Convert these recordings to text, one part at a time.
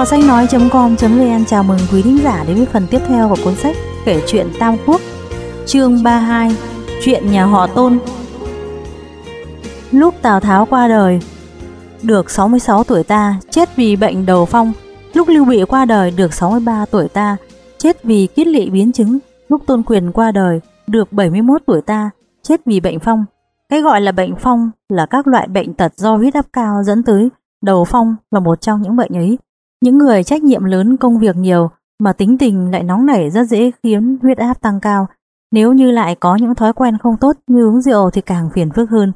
Kho sách nói.com.vn chào mừng quý thính giả đến với phần tiếp theo của cuốn sách kể chuyện Tam Quốc, Chương 32 Chuyện nhà họ Tôn. Lúc Tào Tháo qua đời, Được 66 tuổi ta Chết vì bệnh đầu phong. Lúc Lưu Bị qua đời được 63 tuổi ta, Chết vì kiết lỵ biến chứng Lúc Tôn Quyền qua đời Được 71 tuổi ta, Chết vì bệnh phong Cái gọi là bệnh phong là các loại bệnh tật do huyết áp cao dẫn tới, Đầu phong là một trong những bệnh ấy những người trách nhiệm lớn công việc nhiều mà tính tình lại nóng nảy rất dễ khiến huyết áp tăng cao. Nếu như lại có những thói quen không tốt như uống rượu thì càng phiền phức hơn.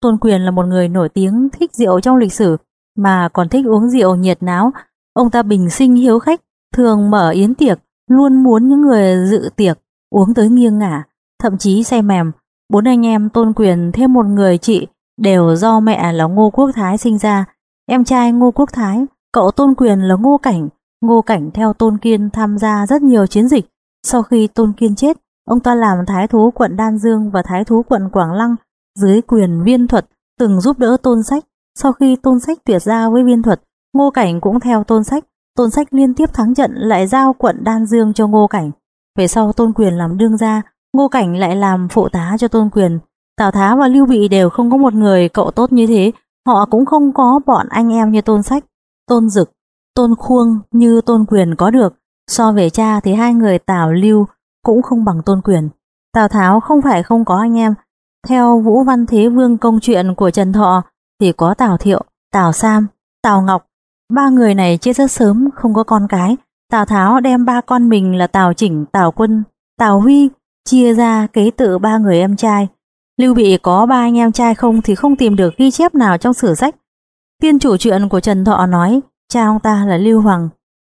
Tôn Quyền là một người nổi tiếng thích rượu trong lịch sử mà còn thích uống rượu nhiệt náo. Ông ta bình sinh hiếu khách, thường mở yến tiệc, luôn muốn những người dự tiệc uống tới nghiêng ngả, thậm chí say mềm. Bốn anh em Tôn Quyền thêm một người chị đều do mẹ là Ngô Quốc Thái sinh ra. Em trai Ngô Quốc Thái Cậu Tôn Quyền là Ngô Cảnh, Ngô Cảnh theo Tôn Kiên tham gia rất nhiều chiến dịch. Sau khi Tôn Kiên chết, ông ta làm thái thú quận Đan Dương và thái thú quận Quảng Lăng dưới quyền viên thuật từng giúp đỡ Tôn Sách. Sau khi Tôn Sách tuyệt ra với viên thuật, Ngô Cảnh cũng theo Tôn Sách. Tôn Sách liên tiếp thắng trận lại giao quận Đan Dương cho Ngô Cảnh. Về sau Tôn Quyền làm đương gia, Ngô Cảnh lại làm phụ tá cho Tôn Quyền. Tào Tháo và Lưu Bị đều không có một người cậu tốt như thế, họ cũng không có bọn anh em như Tôn Sách. Tôn Dực, Tôn Khuông như Tôn Quyền có được, so về cha thì hai người Tào Lưu cũng không bằng Tôn Quyền. Tào Tháo không phải không có anh em, theo Vũ Văn Thế Vương công chuyện của Trần Thọ thì có Tào Thiệu, Tào Sam, Tào Ngọc. Ba người này chết rất sớm, không có con cái. Tào Tháo đem ba con mình là Tào Chỉnh, Tào Quân, Tào Huy chia ra kế tự ba người em trai. Lưu Bị có ba anh em trai không thì không tìm được ghi chép nào trong sử sách Tiên chủ chuyện của Trần Thọ nói cha ông ta là Lưu Hoàng,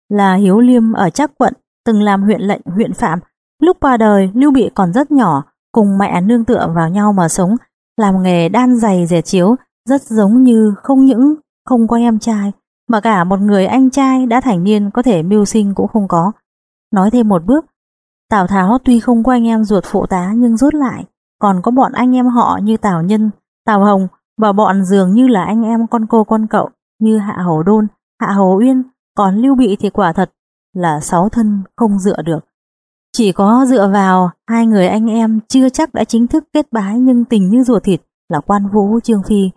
là Hiếu Liêm ở Trác quận, từng làm huyện lệnh huyện Phạm. Lúc qua đời, Lưu Bị còn rất nhỏ, cùng mẹ nương tựa vào nhau mà sống, làm nghề đan giày dệt chiếu, rất giống như không những không có em trai, mà cả một người anh trai đã thành niên có thể mưu sinh cũng không có. Nói thêm một bước, Tào Tháo tuy không có anh em ruột phụ tá nhưng rút lại, còn có bọn anh em họ như Tào Nhân, Tào Hồng, và bọn dường như là anh em con cô con cậu như Hạ Hầu Đôn, Hạ Hầu Uyên, còn Lưu Bị thì quả thật là sáu thân không dựa được. Chỉ có dựa vào hai người anh em chưa chắc đã chính thức kết bái nhưng tình như ruột thịt là quan vũ Trương Phi.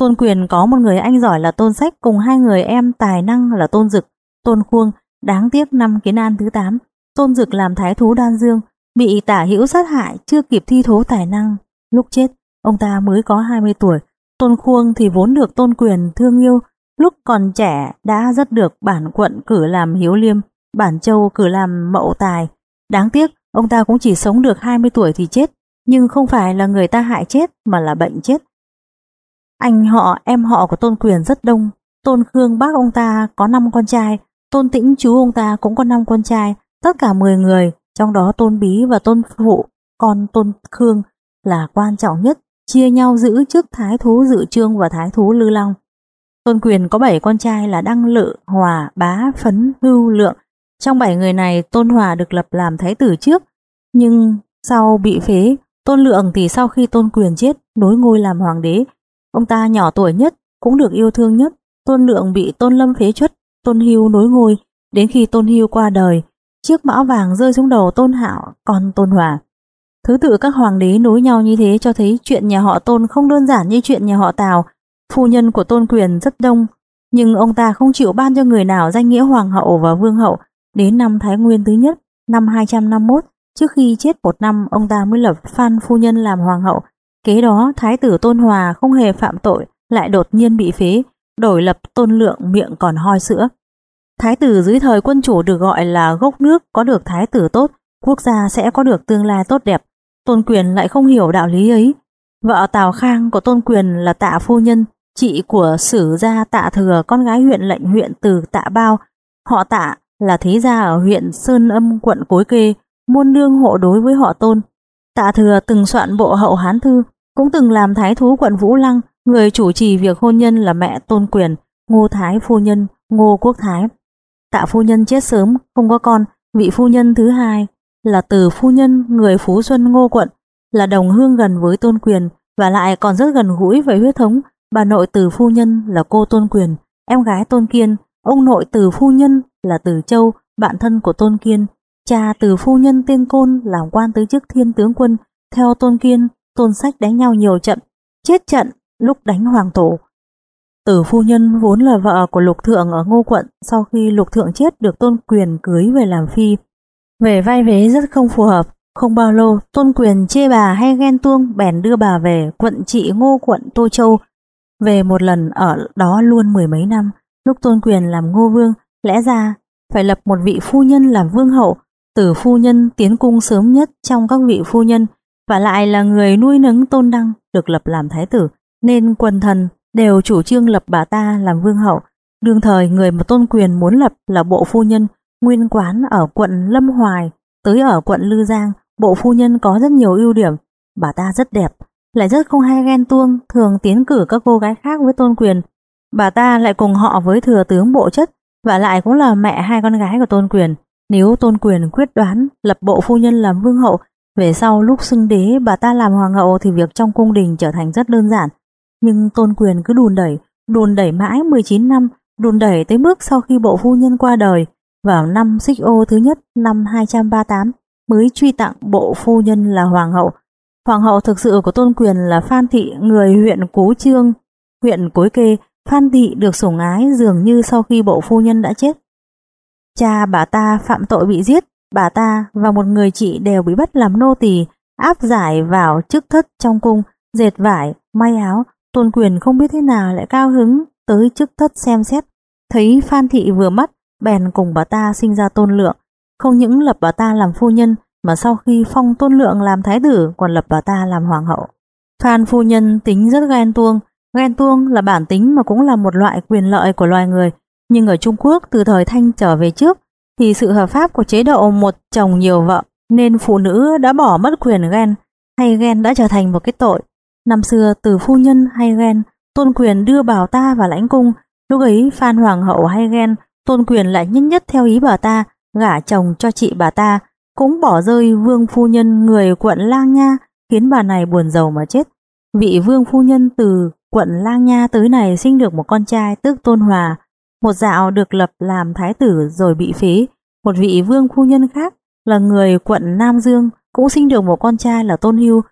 Tôn Quyền có một người anh giỏi là Tôn Sách cùng hai người em tài năng là Tôn Dực, Tôn Khuông, đáng tiếc năm kiến an thứ 8. Tôn Dực làm thái thú Đan Dương, bị tả hữu sát hại chưa kịp thi thố tài năng. Lúc chết, ông ta mới có 20 tuổi, Tôn Khuông thì vốn được tôn quyền thương yêu, lúc còn trẻ đã rất được bản quận cử làm hiếu liêm, bản châu cử làm mậu tài. Đáng tiếc, ông ta cũng chỉ sống được 20 tuổi thì chết, nhưng không phải là người ta hại chết mà là bệnh chết. Anh họ, em họ của tôn quyền rất đông, tôn Khương bác ông ta có 5 con trai, tôn tĩnh chú ông ta cũng có 5 con trai, tất cả 10 người, trong đó tôn bí và tôn phụ, con tôn Khương là quan trọng nhất chia nhau giữ chức thái thú dự trương và thái thú lư long. Tôn quyền có 7 con trai là Đăng Lự, Hòa, Bá, Phấn, Hưu, Lượng. Trong 7 người này Tôn Hòa được lập làm thái tử trước, nhưng sau bị phế, Tôn Lượng thì sau khi Tôn quyền chết nối ngôi làm hoàng đế. Ông ta nhỏ tuổi nhất, cũng được yêu thương nhất. Tôn Lượng bị Tôn Lâm phế chuất, Tôn Hưu nối ngôi, đến khi Tôn Hưu qua đời, chiếc mão vàng rơi xuống đầu Tôn Hạo, còn Tôn Hòa. Thứ tự các hoàng đế nối nhau như thế cho thấy chuyện nhà họ Tôn không đơn giản như chuyện nhà họ Tào. Phu nhân của Tôn Quyền rất đông, nhưng ông ta không chịu ban cho người nào danh nghĩa hoàng hậu và vương hậu. Đến năm Thái Nguyên thứ nhất, năm 251, trước khi chết một năm ông ta mới lập Phan Phu Nhân làm hoàng hậu. Kế đó Thái tử Tôn Hòa không hề phạm tội, lại đột nhiên bị phế, đổi lập Tôn Lượng miệng còn hoi sữa. Thái tử dưới thời quân chủ được gọi là gốc nước có được thái tử tốt, quốc gia sẽ có được tương lai tốt đẹp. Tôn Quyền lại không hiểu đạo lý ấy. Vợ Tào Khang của Tôn Quyền là tạ phu nhân, chị của sử gia tạ thừa con gái huyện lệnh huyện từ tạ bao. Họ tạ là thế gia ở huyện Sơn Âm quận Cối Kê, muôn nương hộ đối với họ Tôn. Tạ thừa từng soạn bộ hậu Hán Thư, cũng từng làm thái thú quận Vũ Lăng, người chủ trì việc hôn nhân là mẹ Tôn Quyền, Ngô Thái phu nhân, Ngô Quốc Thái. Tạ phu nhân chết sớm, không có con, vị phu nhân thứ hai là từ phu nhân người Phú Xuân Ngô Quận, là đồng hương gần với tôn quyền và lại còn rất gần gũi với huyết thống. Bà nội từ phu nhân là cô tôn quyền, em gái tôn kiên, ông nội từ phu nhân là từ châu, bạn thân của tôn kiên, cha từ phu nhân tên côn làm quan tới chức thiên tướng quân, theo tôn kiên, tôn sách đánh nhau nhiều trận, chết trận lúc đánh hoàng tổ. Tử phu nhân vốn là vợ của lục thượng ở ngô quận, sau khi lục thượng chết được tôn quyền cưới về làm phi. Về vai vế rất không phù hợp, không bao lâu tôn quyền chê bà hay ghen tuông bèn đưa bà về quận trị ngô quận Tô Châu. Về một lần ở đó luôn mười mấy năm, lúc tôn quyền làm ngô vương, lẽ ra phải lập một vị phu nhân làm vương hậu, tử phu nhân tiến cung sớm nhất trong các vị phu nhân, và lại là người nuôi nấng tôn đăng được lập làm thái tử, nên quần thần đều chủ trương lập bà ta làm vương hậu. Đương thời người mà tôn quyền muốn lập là bộ phu nhân, nguyên quán ở quận Lâm Hoài, tới ở quận Lư Giang, bộ phu nhân có rất nhiều ưu điểm. Bà ta rất đẹp, lại rất không hay ghen tuông, thường tiến cử các cô gái khác với tôn quyền. Bà ta lại cùng họ với thừa tướng bộ chất, và lại cũng là mẹ hai con gái của tôn quyền. Nếu tôn quyền quyết đoán lập bộ phu nhân làm vương hậu, về sau lúc xưng đế bà ta làm hoàng hậu thì việc trong cung đình trở thành rất đơn giản. Nhưng tôn quyền cứ đùn đẩy, đùn đẩy mãi 19 năm, đùn đẩy tới mức sau khi bộ phu nhân qua đời, vào năm xích ô thứ nhất năm 238 mới truy tặng bộ phu nhân là hoàng hậu. Hoàng hậu thực sự của tôn quyền là Phan Thị, người huyện Cú Trương, huyện Cối Kê. Phan Thị được sủng ái dường như sau khi bộ phu nhân đã chết. Cha bà ta phạm tội bị giết, bà ta và một người chị đều bị bắt làm nô tỳ áp giải vào chức thất trong cung, dệt vải, may áo. Tôn quyền không biết thế nào lại cao hứng tới chức thất xem xét. Thấy Phan Thị vừa mắt, bèn cùng bà ta sinh ra tôn lượng. Không những lập bà ta làm phu nhân, mà sau khi phong tôn lượng làm thái tử còn lập bà ta làm hoàng hậu. Phan phu nhân tính rất ghen tuông, ghen tuông là bản tính mà cũng là một loại quyền lợi của loài người, nhưng ở Trung Quốc từ thời Thanh trở về trước thì sự hợp pháp của chế độ một chồng nhiều vợ nên phụ nữ đã bỏ mất quyền ghen hay ghen đã trở thành một cái tội. Năm xưa từ phu nhân hay ghen, tôn quyền đưa bảo ta vào lãnh cung, lúc ấy Phan Hoàng hậu hay ghen, tôn quyền lại nhất nhất theo ý bà ta, gả chồng cho chị bà ta, cũng bỏ rơi vương phu nhân người quận Lang Nha, khiến bà này buồn giàu mà chết. Vị vương phu nhân từ quận Lang Nha tới này sinh được một con trai tức Tôn Hòa, một dạo được lập làm thái tử rồi bị phế. Một vị vương phu nhân khác là người quận Nam Dương cũng sinh được một con trai là Tôn Hưu.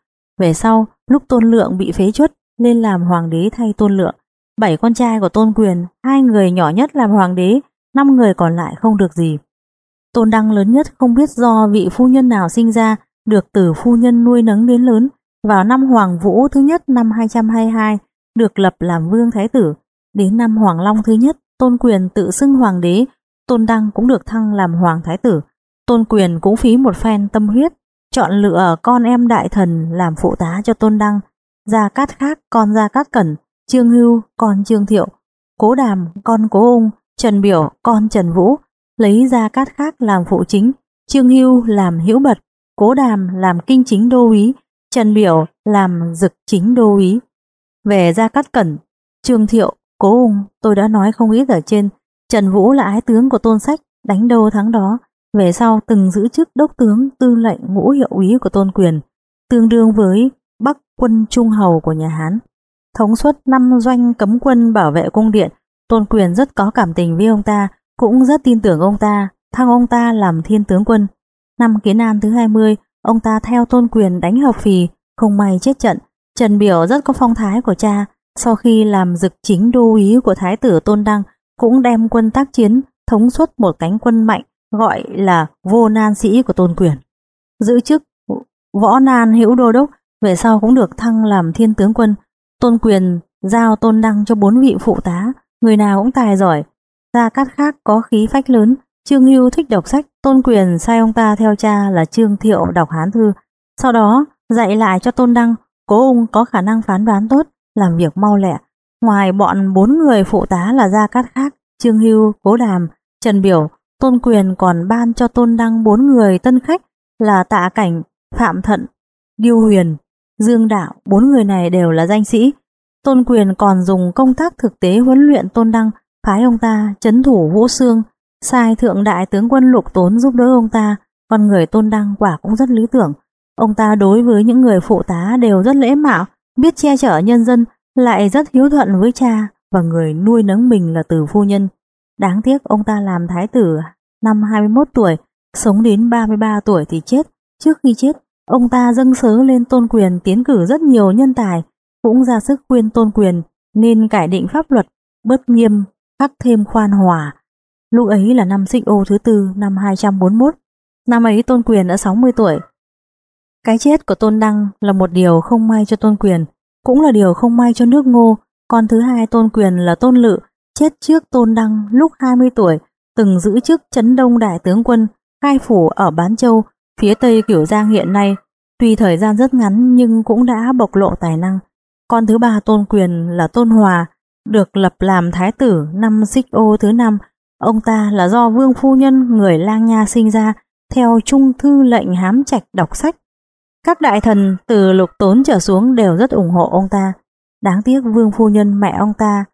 Về sau, lúc Tôn Lượng bị phế chuất lên làm hoàng đế thay Tôn Lượng. Bảy con trai của Tôn Quyền, hai người nhỏ nhất làm hoàng đế, năm người còn lại không được gì. Tôn Đăng lớn nhất không biết do vị phu nhân nào sinh ra, được từ phu nhân nuôi nấng đến lớn. Vào năm Hoàng Vũ thứ nhất năm 222, được lập làm vương thái tử. Đến năm Hoàng Long thứ nhất, Tôn Quyền tự xưng hoàng đế, Tôn Đăng cũng được thăng làm hoàng thái tử. Tôn Quyền cũng phí một phen tâm huyết, chọn lựa con em đại thần làm phụ tá cho Tôn Đăng, Gia Cát khác con Gia Cát Cẩn, Trương Hưu con Trương Thiệu, Cố Đàm con Cố Ung, Trần Biểu con Trần Vũ, lấy Gia Cát khác làm phụ chính, Trương Hưu làm hữu bật, Cố Đàm làm kinh chính đô úy, Trần Biểu làm dực chính đô úy. Về Gia Cát Cẩn, Trương Thiệu Cố ung, tôi đã nói không ít ở trên, Trần Vũ là ái tướng của tôn sách, đánh đâu thắng đó, về sau từng giữ chức đốc tướng tư lệnh ngũ hiệu úy của tôn quyền, tương đương với bắc quân trung hầu của nhà Hán. Thống suất năm doanh cấm quân bảo vệ cung điện, tôn quyền rất có cảm tình với ông ta, cũng rất tin tưởng ông ta, thăng ông ta làm thiên tướng quân. Năm kiến an thứ 20, ông ta theo tôn quyền đánh hợp phì, không may chết trận. Trần Biểu rất có phong thái của cha, sau khi làm dực chính đô úy của Thái tử Tôn Đăng, cũng đem quân tác chiến, thống suất một cánh quân mạnh, gọi là vô nan sĩ của Tôn Quyền. Giữ chức võ nan hữu đô đốc, về sau cũng được thăng làm thiên tướng quân. Tôn Quyền giao Tôn Đăng cho bốn vị phụ tá, người nào cũng tài giỏi. Gia Cát khác có khí phách lớn, Trương Hưu thích đọc sách, Tôn Quyền sai ông ta theo cha là Trương Thiệu đọc Hán Thư. Sau đó, dạy lại cho Tôn Đăng, cố ung có khả năng phán đoán tốt, làm việc mau lẹ. Ngoài bọn bốn người phụ tá là Gia Cát Khác, Trương Hưu, Cố Đàm, Trần Biểu, Tôn Quyền còn ban cho Tôn Đăng bốn người tân khách là Tạ Cảnh, Phạm Thận, Điêu Huyền, Dương Đạo, bốn người này đều là danh sĩ. Tôn Quyền còn dùng công tác thực tế huấn luyện Tôn Đăng, phái ông ta chấn thủ Vũ Xương, sai thượng đại tướng quân lục tốn giúp đỡ ông ta, con người tôn đăng quả cũng rất lý tưởng. Ông ta đối với những người phụ tá đều rất lễ mạo, biết che chở nhân dân, lại rất hiếu thuận với cha và người nuôi nấng mình là từ phu nhân. Đáng tiếc ông ta làm thái tử năm 21 tuổi, sống đến 33 tuổi thì chết. Trước khi chết, ông ta dâng sớ lên tôn quyền tiến cử rất nhiều nhân tài, cũng ra sức khuyên tôn quyền nên cải định pháp luật, bớt nghiêm, khắc thêm khoan hòa. Lúc ấy là năm sinh ô thứ tư năm 241. Năm ấy tôn quyền đã 60 tuổi. Cái chết của tôn đăng là một điều không may cho tôn quyền, cũng là điều không may cho nước ngô. Con thứ hai tôn quyền là tôn lự, chết trước tôn đăng lúc 20 tuổi, từng giữ chức chấn đông đại tướng quân, khai phủ ở Bán Châu, phía tây Kiểu Giang hiện nay. Tuy thời gian rất ngắn nhưng cũng đã bộc lộ tài năng. Con thứ ba tôn quyền là tôn hòa, được lập làm thái tử năm xích ô thứ năm. Ông ta là do vương phu nhân người lang nha sinh ra, theo trung thư lệnh hám trạch đọc sách. Các đại thần từ lục tốn trở xuống đều rất ủng hộ ông ta. Đáng tiếc vương phu nhân mẹ ông ta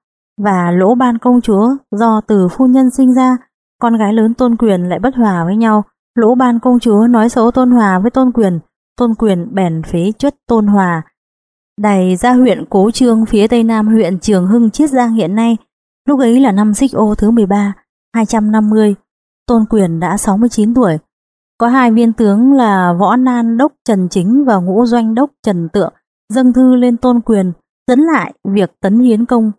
và lỗ ban công chúa do từ phu nhân sinh ra, con gái lớn tôn quyền lại bất hòa với nhau. Lỗ ban công chúa nói xấu tôn hòa với tôn quyền, tôn quyền bèn phế chuất tôn hòa. Đày ra huyện Cố Trương phía tây nam huyện Trường Hưng Chiết Giang hiện nay, lúc ấy là năm xích ô thứ 13, 250. Tôn quyền đã 69 tuổi, có hai viên tướng là Võ Nan Đốc Trần Chính và Ngũ Doanh Đốc Trần Tượng dâng thư lên tôn quyền dẫn lại việc tấn hiến công,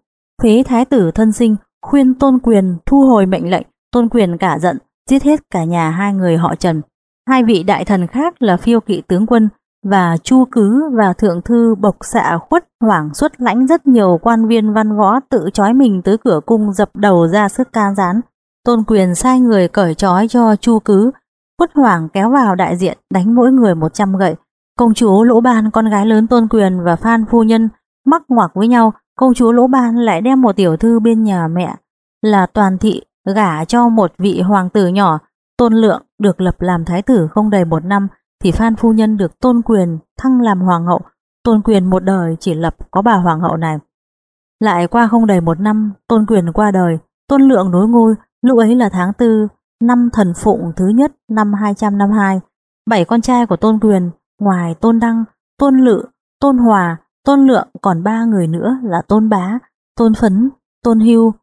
phế thái tử thân sinh, khuyên tôn quyền thu hồi mệnh lệnh, tôn quyền cả giận, giết hết cả nhà hai người họ Trần. Hai vị đại thần khác là phiêu kỵ tướng quân và chu cứ và thượng thư bộc xạ khuất hoảng xuất lãnh rất nhiều quan viên văn võ tự trói mình tới cửa cung dập đầu ra sức can gián. Tôn quyền sai người cởi trói cho chu cứ, Quất Hoàng kéo vào đại diện đánh mỗi người 100 gậy. Công chúa Lỗ Ban con gái lớn Tôn Quyền và Phan Phu Nhân mắc ngoặc với nhau. Công chúa Lỗ Ban lại đem một tiểu thư bên nhà mẹ là Toàn Thị gả cho một vị hoàng tử nhỏ. Tôn Lượng được lập làm thái tử không đầy một năm thì Phan Phu Nhân được Tôn Quyền thăng làm hoàng hậu. Tôn Quyền một đời chỉ lập có bà hoàng hậu này. Lại qua không đầy một năm, Tôn Quyền qua đời, Tôn Lượng nối ngôi, lúc ấy là tháng tư năm thần phụng thứ nhất năm 252, bảy con trai của Tôn Quyền, ngoài Tôn Đăng, Tôn Lự, Tôn Hòa, Tôn Lượng còn ba người nữa là Tôn Bá, Tôn Phấn, Tôn Hưu.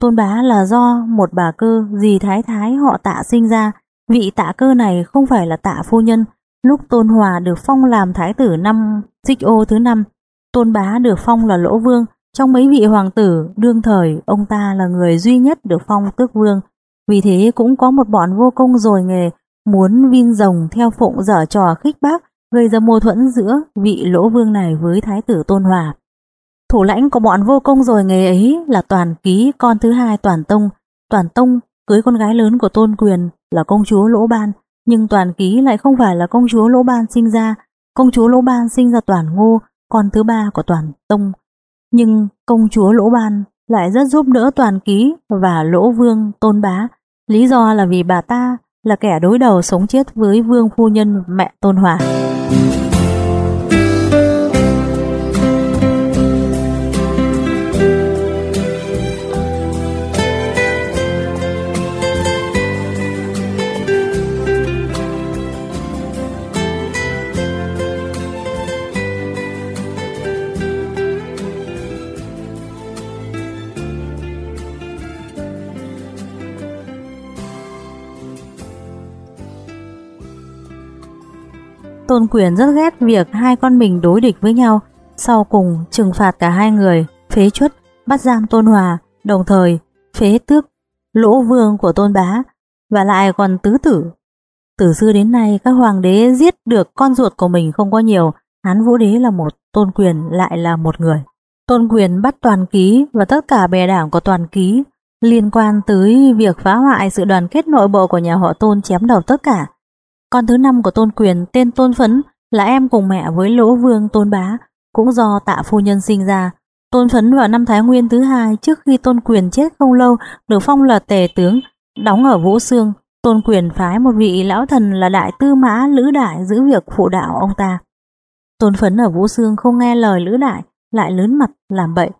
Tôn Bá là do một bà cơ dì Thái Thái họ tạ sinh ra, vị tạ cơ này không phải là tạ phu nhân. Lúc Tôn Hòa được phong làm thái tử năm Xích ô thứ năm, Tôn Bá được phong là Lỗ Vương. Trong mấy vị hoàng tử đương thời, ông ta là người duy nhất được phong tước vương. Vì thế cũng có một bọn vô công rồi nghề muốn vin rồng theo phụng dở trò khích bác gây ra mâu thuẫn giữa vị lỗ vương này với thái tử Tôn Hòa. Thủ lãnh của bọn vô công rồi nghề ấy là Toàn Ký con thứ hai Toàn Tông. Toàn Tông cưới con gái lớn của Tôn Quyền là công chúa Lỗ Ban, nhưng Toàn Ký lại không phải là công chúa Lỗ Ban sinh ra. Công chúa Lỗ Ban sinh ra Toàn Ngô, con thứ ba của Toàn Tông. Nhưng công chúa Lỗ Ban lại rất giúp đỡ Toàn Ký và Lỗ Vương Tôn Bá. Lý do là vì bà ta là kẻ đối đầu sống chết với Vương Phu Nhân mẹ Tôn Hòa. Tôn Quyền rất ghét việc hai con mình đối địch với nhau, sau cùng trừng phạt cả hai người, phế chuất, bắt giam Tôn Hòa, đồng thời phế tước lỗ vương của Tôn Bá, và lại còn tứ tử. Từ xưa đến nay các hoàng đế giết được con ruột của mình không có nhiều, Hán Vũ Đế là một, Tôn Quyền lại là một người. Tôn Quyền bắt toàn ký và tất cả bè đảng của toàn ký liên quan tới việc phá hoại sự đoàn kết nội bộ của nhà họ Tôn chém đầu tất cả. Con thứ năm của Tôn Quyền tên Tôn Phấn là em cùng mẹ với Lỗ Vương Tôn Bá, cũng do tạ phu nhân sinh ra. Tôn Phấn vào năm Thái Nguyên thứ hai trước khi Tôn Quyền chết không lâu được phong là tề tướng, đóng ở Vũ Sương. Tôn Quyền phái một vị lão thần là đại tư mã Lữ Đại giữ việc phụ đạo ông ta. Tôn Phấn ở Vũ Sương không nghe lời Lữ Đại, lại lớn mặt làm bậy.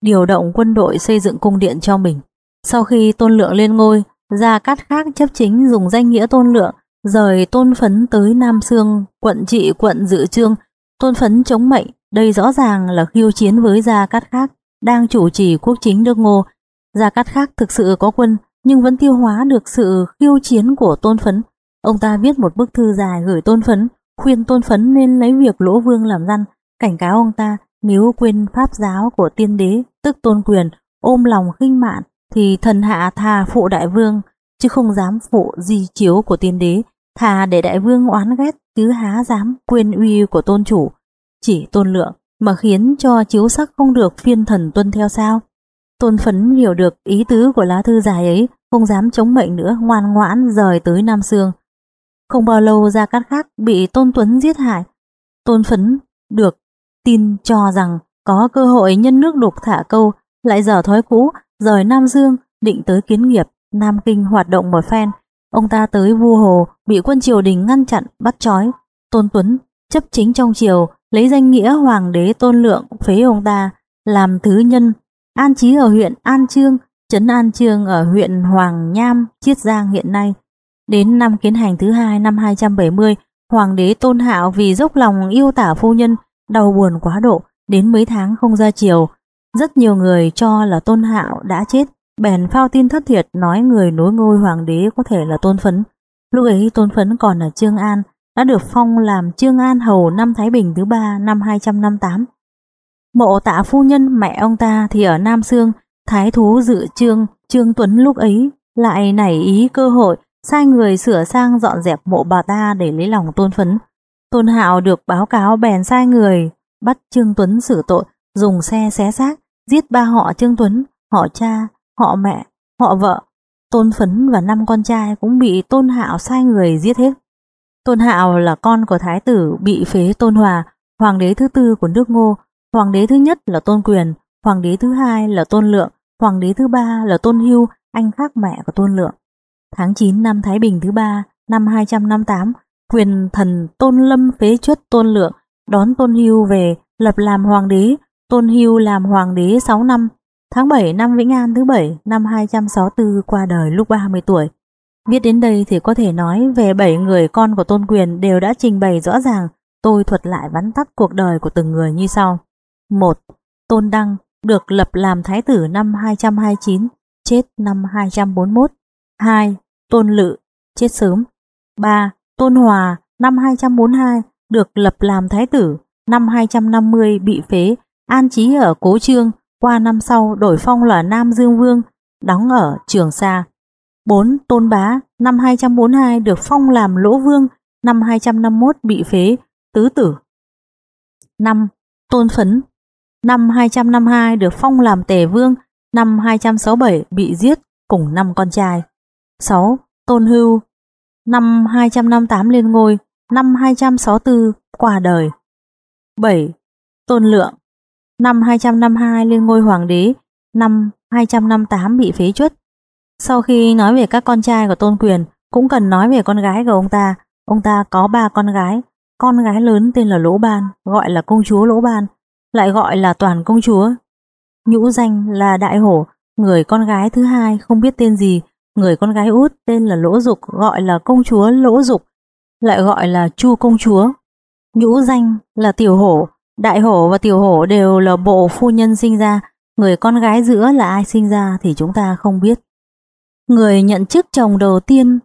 Điều động quân đội xây dựng cung điện cho mình. Sau khi Tôn Lượng lên ngôi, Gia Cát khác chấp chính dùng danh nghĩa tôn lượng, rời tôn phấn tới Nam Sương, quận trị quận dự trương, tôn phấn chống mệnh, đây rõ ràng là khiêu chiến với Gia Cát khác, đang chủ trì quốc chính nước ngô. Gia Cát khác thực sự có quân, nhưng vẫn tiêu hóa được sự khiêu chiến của tôn phấn. Ông ta viết một bức thư dài gửi tôn phấn, khuyên tôn phấn nên lấy việc lỗ vương làm răn, cảnh cáo ông ta nếu quên pháp giáo của tiên đế, tức tôn quyền, ôm lòng khinh mạn, thì thần hạ thà phụ đại vương, chứ không dám phụ di chiếu của tiên đế, thà để đại vương oán ghét, chứ há dám quên uy của tôn chủ. Chỉ tôn lượng mà khiến cho chiếu sắc không được phiên thần tuân theo sao. Tôn phấn hiểu được ý tứ của lá thư dài ấy, không dám chống mệnh nữa, ngoan ngoãn rời tới Nam Sương. Không bao lâu ra cát khác bị Tôn Tuấn giết hại. Tôn phấn được tin cho rằng có cơ hội nhân nước đục thả câu, lại dở thói cũ, rời Nam Dương, định tới kiến nghiệp, Nam Kinh hoạt động một phen. Ông ta tới Vu Hồ, bị quân triều đình ngăn chặn, bắt trói. Tôn Tuấn chấp chính trong triều, lấy danh nghĩa hoàng đế tôn lượng phế ông ta, làm thứ nhân, an trí ở huyện An Trương, trấn An Trương ở huyện Hoàng Nham, Chiết Giang hiện nay. Đến năm kiến hành thứ hai năm 270, hoàng đế tôn hạo vì dốc lòng yêu tả phu nhân, đau buồn quá độ, đến mấy tháng không ra chiều. Rất nhiều người cho là tôn hạo đã chết, bèn phao tin thất thiệt nói người nối ngôi hoàng đế có thể là tôn phấn. Lúc ấy tôn phấn còn ở Trương An, đã được phong làm Trương An Hầu năm Thái Bình thứ ba năm 258. Mộ tạ phu nhân mẹ ông ta thì ở Nam Sương, thái thú dự trương, Trương Tuấn lúc ấy lại nảy ý cơ hội sai người sửa sang dọn dẹp mộ bà ta để lấy lòng tôn phấn. Tôn Hạo được báo cáo bèn sai người bắt Trương Tuấn xử tội, dùng xe xé xác, giết ba họ Trương Tuấn, họ cha, họ mẹ, họ vợ. Tôn Phấn và năm con trai cũng bị Tôn Hạo sai người giết hết. Tôn Hạo là con của thái tử bị phế Tôn Hòa, hoàng đế thứ tư của nước Ngô, hoàng đế thứ nhất là Tôn Quyền, hoàng đế thứ hai là Tôn Lượng, hoàng đế thứ ba là Tôn Hưu, anh khác mẹ của Tôn Lượng. Tháng 9 năm Thái Bình thứ ba, năm 258, quyền thần Tôn Lâm phế chuất Tôn Lượng, đón Tôn Hưu về lập làm hoàng đế, Tôn Hưu làm hoàng đế 6 năm. Tháng 7 năm Vĩnh An thứ 7 năm 264 qua đời lúc 30 tuổi. Viết đến đây thì có thể nói về bảy người con của Tôn Quyền đều đã trình bày rõ ràng, tôi thuật lại vắn tắt cuộc đời của từng người như sau. 1. Tôn Đăng được lập làm thái tử năm 229, chết năm 241. 2. Tôn Lự, chết sớm. 3. Tôn Hòa, năm 242, được lập làm thái tử, năm 250 bị phế, an trí ở Cố Trương, qua năm sau đổi phong là Nam Dương Vương, đóng ở Trường Sa. 4. Tôn Bá, năm 242 được phong làm Lỗ Vương, năm 251 bị phế, tứ tử. 5. Tôn Phấn, năm 252 được phong làm Tề Vương, năm 267 bị giết cùng năm con trai. 6. Tôn Hưu, năm 258 lên ngôi, năm 264 qua đời. 7. Tôn Lượng, năm 252 lên ngôi hoàng đế, năm 258 bị phế chuất. Sau khi nói về các con trai của Tôn Quyền, cũng cần nói về con gái của ông ta. Ông ta có ba con gái, con gái lớn tên là Lỗ Ban, gọi là công chúa Lỗ Ban, lại gọi là toàn công chúa. Nhũ danh là Đại Hổ, người con gái thứ hai không biết tên gì, người con gái út tên là Lỗ Dục gọi là công chúa Lỗ Dục, lại gọi là Chu công chúa. Nhũ danh là Tiểu Hổ, Đại Hổ và Tiểu Hổ đều là bộ phu nhân sinh ra, người con gái giữa là ai sinh ra thì chúng ta không biết. Người nhận chức chồng đầu tiên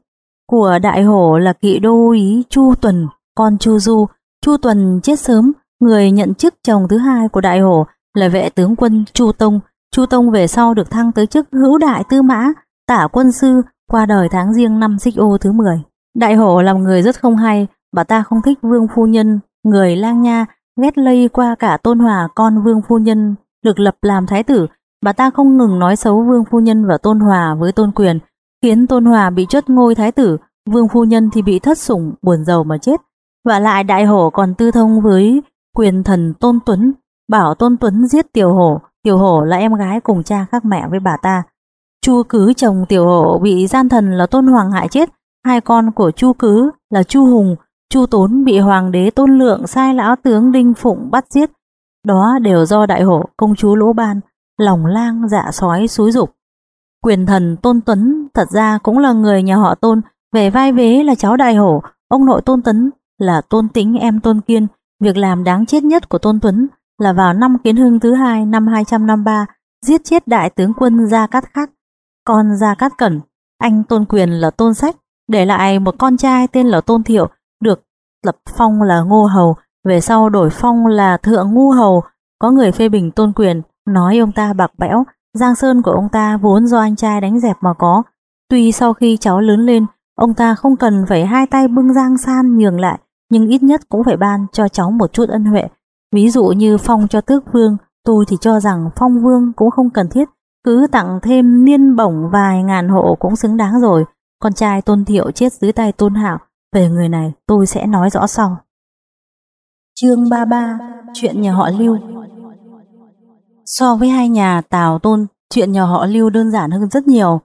của Đại Hổ là kỵ đô Ý Chu Tuần, con Chu Du. Chu Tuần chết sớm, người nhận chức chồng thứ hai của Đại Hổ là vệ tướng quân Chu Tông. Chu Tông về sau được thăng tới chức hữu đại tư mã, tả quân sư, qua đời tháng riêng năm xích ô thứ 10. Đại Hổ làm người rất không hay, bà ta không thích vương phu nhân, người lang nha, ghét lây qua cả tôn hòa con vương phu nhân được lập làm thái tử, bà ta không ngừng nói xấu vương phu nhân và tôn hòa với tôn quyền, khiến tôn hòa bị chốt ngôi thái tử, vương phu nhân thì bị thất sủng, buồn giàu mà chết. Và lại đại hổ còn tư thông với quyền thần tôn tuấn, bảo tôn tuấn giết tiểu hổ, tiểu hổ là em gái cùng cha khác mẹ với bà ta. Chu cứ chồng tiểu hổ bị gian thần là tôn hoàng hại chết, hai con của chu cứ là chu hùng, chu tốn bị hoàng đế tôn lượng sai lão tướng đinh phụng bắt giết. Đó đều do đại hổ công chúa lỗ ban lòng lang dạ sói xúi dục. Quyền thần Tôn Tuấn thật ra cũng là người nhà họ Tôn, về vai vế là cháu đại hổ, ông nội Tôn Tuấn là Tôn Tĩnh em Tôn Kiên. Việc làm đáng chết nhất của Tôn Tuấn là vào năm Kiến Hưng thứ hai năm 253 giết chết đại tướng quân Gia Cát Khắc, con Gia Cát Cẩn. Anh Tôn Quyền là Tôn Sách, để lại một con trai tên là Tôn Thiệu, lập phong là Ngô Hầu, về sau đổi phong là Thượng Ngu Hầu. Có người phê bình Tôn Quyền, nói ông ta bạc bẽo, Giang Sơn của ông ta vốn do anh trai đánh dẹp mà có. Tuy sau khi cháu lớn lên, ông ta không cần phải hai tay bưng Giang San nhường lại, nhưng ít nhất cũng phải ban cho cháu một chút ân huệ. Ví dụ như phong cho tước vương, tôi thì cho rằng phong vương cũng không cần thiết, cứ tặng thêm niên bổng vài ngàn hộ cũng xứng đáng rồi. Con trai Tôn Thiệu chết dưới tay Tôn hảo về người này tôi sẽ nói rõ sau. Chương 33 Chuyện nhà họ Lưu So với hai nhà Tào Tôn, chuyện nhà họ Lưu đơn giản hơn rất nhiều,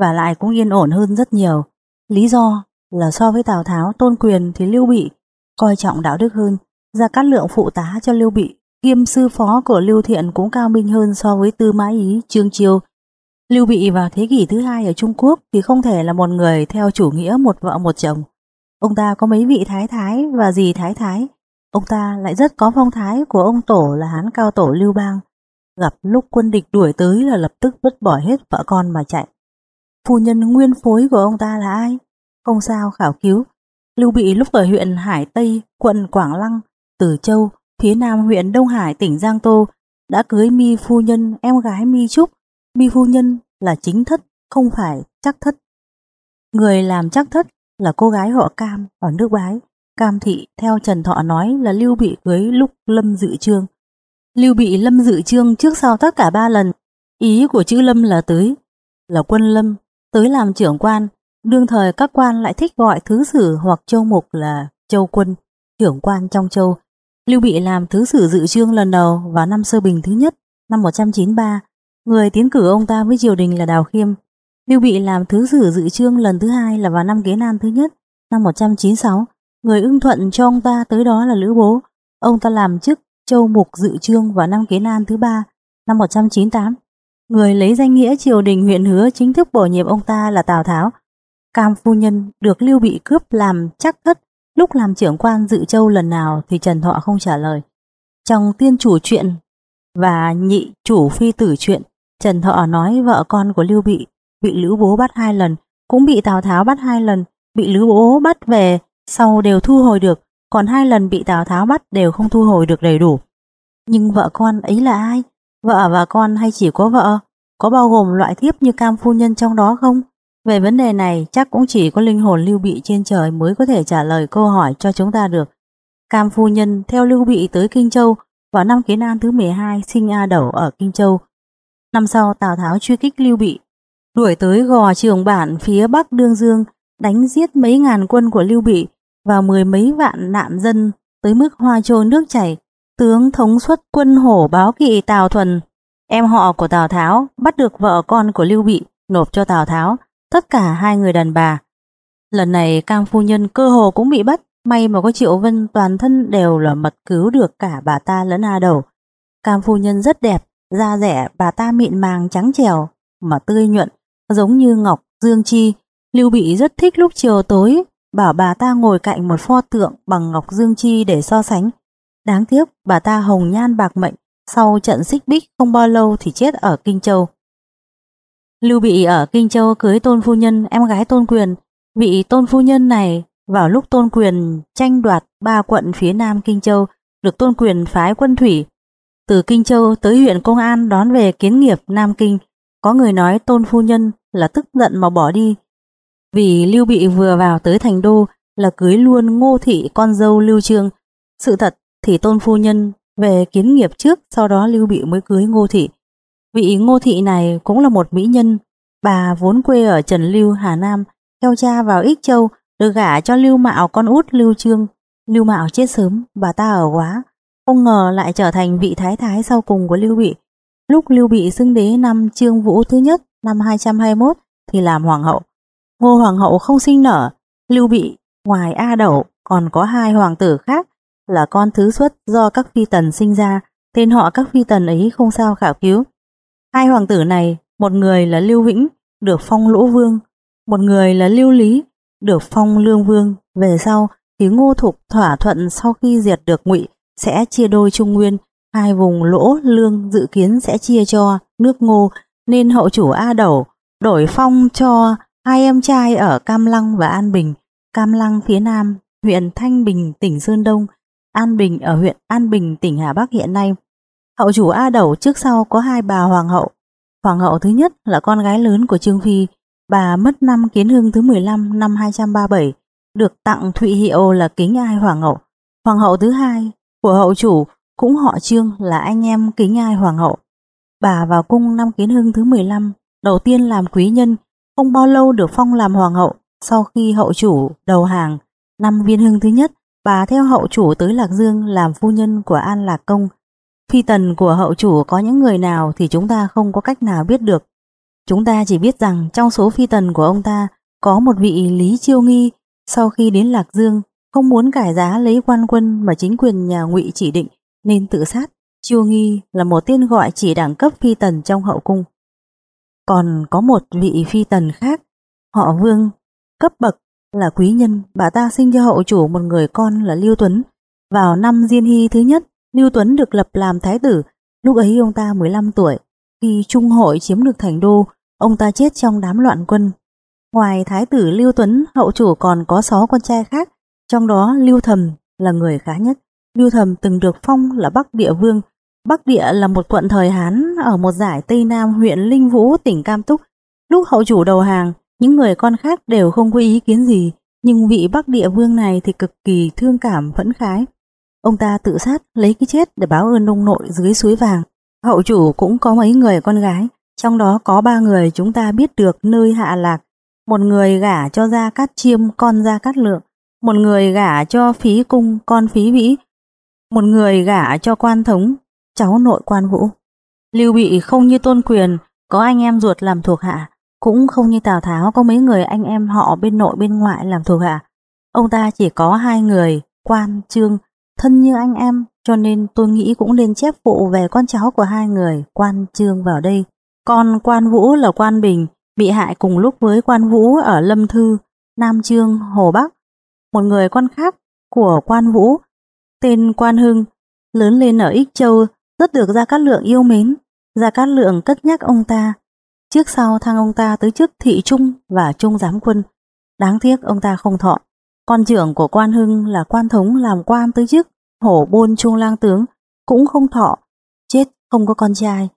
và lại cũng yên ổn hơn rất nhiều. Lý do là so với Tào Tháo, Tôn Quyền thì Lưu Bị coi trọng đạo đức hơn, ra cát lượng phụ tá cho Lưu Bị, kiêm sư phó của Lưu Thiện cũng cao minh hơn so với Tư Mã Ý, Trương Chiêu. Lưu Bị vào thế kỷ thứ hai ở Trung Quốc thì không thể là một người theo chủ nghĩa một vợ một chồng. Ông ta có mấy vị thái thái và dì thái thái, ông ta lại rất có phong thái của ông tổ là hán cao tổ Lưu Bang. Gặp lúc quân địch đuổi tới là lập tức vứt bỏ hết vợ con mà chạy. Phu nhân nguyên phối của ông ta là ai? Không sao khảo cứu. Lưu Bị lúc ở huyện Hải Tây, quận Quảng Lăng, Từ Châu, phía nam huyện Đông Hải, tỉnh Giang Tô, đã cưới mi phu nhân em gái mi Trúc. Mi phu nhân là chính thất, không phải chắc thất. Người làm chắc thất là cô gái họ Cam ở nước Bái. Cam Thị theo Trần Thọ nói là Lưu Bị cưới lúc Lâm Dự Trương. Lưu Bị Lâm Dự Trương trước sau tất cả ba lần. Ý của chữ Lâm là tới, là quân Lâm, tới làm trưởng quan. Đương thời các quan lại thích gọi thứ sử hoặc châu mục là châu quân, trưởng quan trong châu. Lưu Bị làm thứ sử dự trương lần đầu vào năm Sơ Bình thứ nhất, năm 193. Người tiến cử ông ta với triều đình là Đào Khiêm. Lưu Bị làm thứ sử dự trương lần thứ hai là vào năm Kế Nan thứ nhất, năm 196. Người ưng thuận cho ông ta tới đó là Lữ Bố. Ông ta làm chức châu mục dự trương vào năm Kế Nan thứ ba, năm 198. Người lấy danh nghĩa triều đình huyện hứa chính thức bổ nhiệm ông ta là Tào Tháo. Cam phu nhân được Lưu Bị cướp làm chắc thất lúc làm trưởng quan dự châu lần nào thì Trần Thọ không trả lời. Trong tiên chủ chuyện và nhị chủ phi tử chuyện, Trần Thọ nói vợ con của Lưu Bị bị Lữ Bố bắt hai lần, cũng bị Tào Tháo bắt hai lần, bị Lữ Bố bắt về sau đều thu hồi được, còn hai lần bị Tào Tháo bắt đều không thu hồi được đầy đủ. Nhưng vợ con ấy là ai? Vợ và con hay chỉ có vợ? Có bao gồm loại thiếp như cam phu nhân trong đó không? Về vấn đề này chắc cũng chỉ có linh hồn lưu bị trên trời mới có thể trả lời câu hỏi cho chúng ta được. Cam phu nhân theo lưu bị tới Kinh Châu vào năm Kiến An thứ 12 sinh A Đẩu ở Kinh Châu. Năm sau Tào Tháo truy kích lưu bị, đuổi tới gò trường bản phía bắc Đương Dương, đánh giết mấy ngàn quân của lưu bị và mười mấy vạn nạn dân tới mức hoa trôi nước chảy. Tướng thống suất quân hổ báo kỵ Tào Thuần, em họ của Tào Tháo, bắt được vợ con của Lưu Bị, nộp cho Tào Tháo, tất cả hai người đàn bà. Lần này Cam Phu Nhân cơ hồ cũng bị bắt, may mà có Triệu Vân toàn thân đều là mật cứu được cả bà ta lẫn A Đầu. Cam Phu Nhân rất đẹp, da rẻ bà ta mịn màng trắng trèo, mà tươi nhuận, giống như Ngọc Dương Chi. Lưu Bị rất thích lúc chiều tối, bảo bà ta ngồi cạnh một pho tượng bằng Ngọc Dương Chi để so sánh. Đáng tiếc bà ta hồng nhan bạc mệnh, sau trận xích bích không bao lâu thì chết ở Kinh Châu. Lưu Bị ở Kinh Châu cưới tôn phu nhân em gái tôn quyền. Vị tôn phu nhân này vào lúc tôn quyền tranh đoạt ba quận phía nam Kinh Châu được tôn quyền phái quân thủy. Từ Kinh Châu tới huyện Công An đón về kiến nghiệp Nam Kinh. Có người nói tôn phu nhân là tức giận mà bỏ đi. Vì Lưu Bị vừa vào tới thành đô là cưới luôn ngô thị con dâu Lưu Trương. Sự thật thì tôn phu nhân về kiến nghiệp trước sau đó Lưu Bị mới cưới ngô thị. Vị ngô thị này cũng là một mỹ nhân, bà vốn quê ở Trần Lưu, Hà Nam, theo cha vào Ích Châu, được gả cho Lưu Mạo con út Lưu Trương. Lưu Mạo chết sớm, bà ta ở quá, không ngờ lại trở thành vị thái thái sau cùng của Lưu Bị. Lúc Lưu Bị xưng đế năm Trương Vũ thứ nhất năm 221 thì làm hoàng hậu. Ngô hoàng hậu không sinh nở, Lưu Bị ngoài A Đẩu còn có hai hoàng tử khác là con thứ xuất do các phi tần sinh ra, tên họ các phi tần ấy không sao khảo cứu. Hai hoàng tử này một người là Lưu Vĩnh, được phong Lỗ Vương, một người là Lưu Lý, được phong Lương Vương. Về sau thì Ngô Thục thỏa thuận sau khi diệt được Ngụy sẽ chia đôi Trung Nguyên, hai vùng Lỗ Lương dự kiến sẽ chia cho nước Ngô, nên hậu chủ A Đẩu đổi phong cho hai em trai ở Cam Lăng và An Bình. Cam Lăng phía Nam, huyện Thanh Bình, tỉnh Sơn Đông, An Bình ở huyện An Bình, tỉnh Hà Bắc hiện nay. Hậu chủ A Đẩu trước sau có hai bà hoàng hậu. Hoàng hậu thứ nhất là con gái lớn của Trương Phi, bà mất năm Kiến Hưng thứ 15 năm 237, được tặng thụy hiệu là Kính Ai Hoàng hậu. Hoàng hậu thứ hai của hậu chủ cũng họ Trương là anh em Kính Ai Hoàng hậu. Bà vào cung năm Kiến Hưng thứ 15, đầu tiên làm quý nhân, không bao lâu được phong làm hoàng hậu. Sau khi hậu chủ đầu hàng, năm Viên Hưng thứ nhất, bà theo hậu chủ tới Lạc Dương làm phu nhân của An Lạc Công. Phi tần của hậu chủ có những người nào thì chúng ta không có cách nào biết được. Chúng ta chỉ biết rằng trong số phi tần của ông ta có một vị Lý Chiêu Nghi sau khi đến Lạc Dương không muốn cải giá lấy quan quân mà chính quyền nhà ngụy chỉ định nên tự sát. Chiêu Nghi là một tên gọi chỉ đẳng cấp phi tần trong hậu cung. Còn có một vị phi tần khác, họ Vương, cấp bậc là quý nhân, bà ta sinh cho hậu chủ một người con là Lưu Tuấn. Vào năm Diên Hy thứ nhất, Lưu Tuấn được lập làm thái tử, lúc ấy ông ta 15 tuổi. Khi Trung hội chiếm được thành đô, ông ta chết trong đám loạn quân. Ngoài thái tử Lưu Tuấn, hậu chủ còn có 6 con trai khác, trong đó Lưu Thầm là người khá nhất. Lưu Thầm từng được phong là Bắc Địa Vương. Bắc Địa là một quận thời Hán ở một giải Tây Nam huyện Linh Vũ, tỉnh Cam Túc. Lúc hậu chủ đầu hàng, những người con khác đều không có ý kiến gì, nhưng vị Bắc Địa Vương này thì cực kỳ thương cảm phẫn khái. Ông ta tự sát lấy cái chết để báo ơn ông nội dưới suối vàng. Hậu chủ cũng có mấy người con gái, trong đó có ba người chúng ta biết được nơi hạ lạc. Một người gả cho Gia Cát Chiêm, con Gia Cát Lượng. Một người gả cho Phí Cung, con Phí Vĩ. Một người gả cho Quan Thống, cháu nội Quan Vũ. Lưu Bị không như Tôn Quyền, có anh em ruột làm thuộc hạ, cũng không như Tào Tháo có mấy người anh em họ bên nội bên ngoại làm thuộc hạ. Ông ta chỉ có hai người, Quan, Trương, thân như anh em, cho nên tôi nghĩ cũng nên chép phụ về con cháu của hai người, Quan, Trương vào đây. Con Quan Vũ là Quan Bình, bị hại cùng lúc với Quan Vũ ở Lâm Thư, Nam Trương, Hồ Bắc. Một người con khác của Quan Vũ, tên Quan Hưng, lớn lên ở Ích Châu, rất được Gia Cát Lượng yêu mến. Gia Cát Lượng cất nhắc ông ta Trước sau thăng ông ta tới chức thị trung và trung giám quân. Đáng tiếc ông ta không thọ. Con trưởng của quan hưng là quan thống làm quan tới chức hổ bôn trung lang tướng cũng không thọ. Chết không có con trai.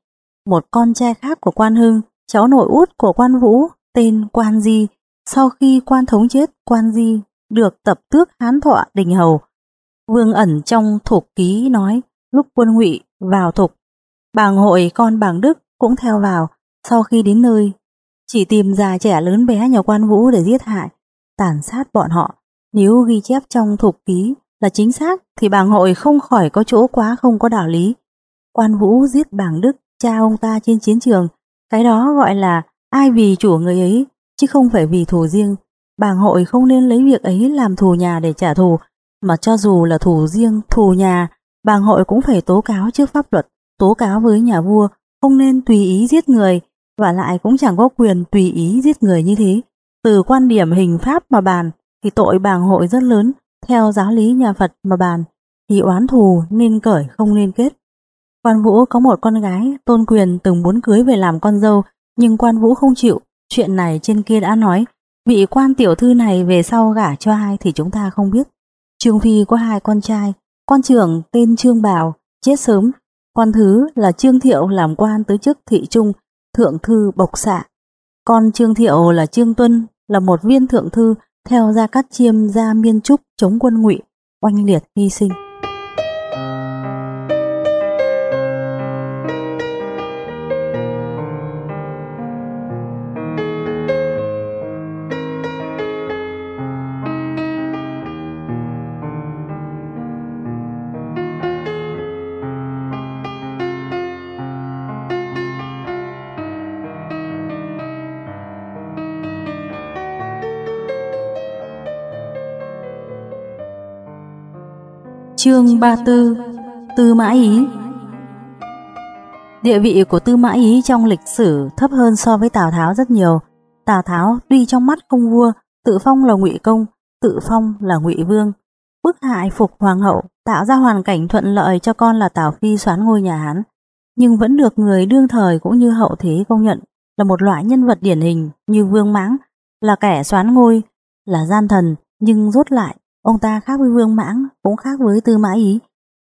Một con trai khác của quan hưng, cháu nội út của quan vũ, tên quan di. Sau khi quan thống chết, quan di được tập tước hán thọ đình hầu. Vương ẩn trong thục ký nói lúc quân ngụy vào thục. Bàng hội con bàng Đức cũng theo vào sau khi đến nơi, chỉ tìm già trẻ lớn bé nhà quan vũ để giết hại, tàn sát bọn họ. Nếu ghi chép trong thục ký là chính xác thì bàng hội không khỏi có chỗ quá không có đạo lý. Quan vũ giết bàng Đức, cha ông ta trên chiến trường, cái đó gọi là ai vì chủ người ấy, chứ không phải vì thù riêng. Bàng hội không nên lấy việc ấy làm thù nhà để trả thù, mà cho dù là thù riêng, thù nhà, bàng hội cũng phải tố cáo trước pháp luật, tố cáo với nhà vua, không nên tùy ý giết người, và lại cũng chẳng có quyền tùy ý giết người như thế. Từ quan điểm hình pháp mà bàn thì tội bàng hội rất lớn, theo giáo lý nhà Phật mà bàn thì oán thù nên cởi không nên kết. Quan Vũ có một con gái, Tôn Quyền từng muốn cưới về làm con dâu, nhưng Quan Vũ không chịu. Chuyện này trên kia đã nói, vị quan tiểu thư này về sau gả cho ai thì chúng ta không biết. Trương Phi có hai con trai, quan trưởng tên Trương Bảo, chết sớm. Con thứ là Trương Thiệu làm quan tới chức thị trung, thượng thư bộc xạ. Con Trương Thiệu là Trương Tuân, là một viên thượng thư theo Gia Cát Chiêm ra Miên Trúc chống quân ngụy oanh liệt hy sinh. Chương 34 Tư Mã Ý. Địa vị của Tư Mã Ý trong lịch sử thấp hơn so với Tào Tháo rất nhiều. Tào Tháo tuy trong mắt công vua, tự phong là ngụy công, tự phong là ngụy vương, bức hại phục hoàng hậu, tạo ra hoàn cảnh thuận lợi cho con là Tào Phi xoán ngôi nhà Hán, nhưng vẫn được người đương thời cũng như hậu thế công nhận là một loại nhân vật điển hình như Vương Mãng, là kẻ xoán ngôi, là gian thần, nhưng rốt lại, ông ta khác với Vương Mãng, cũng khác với Tư Mã Ý.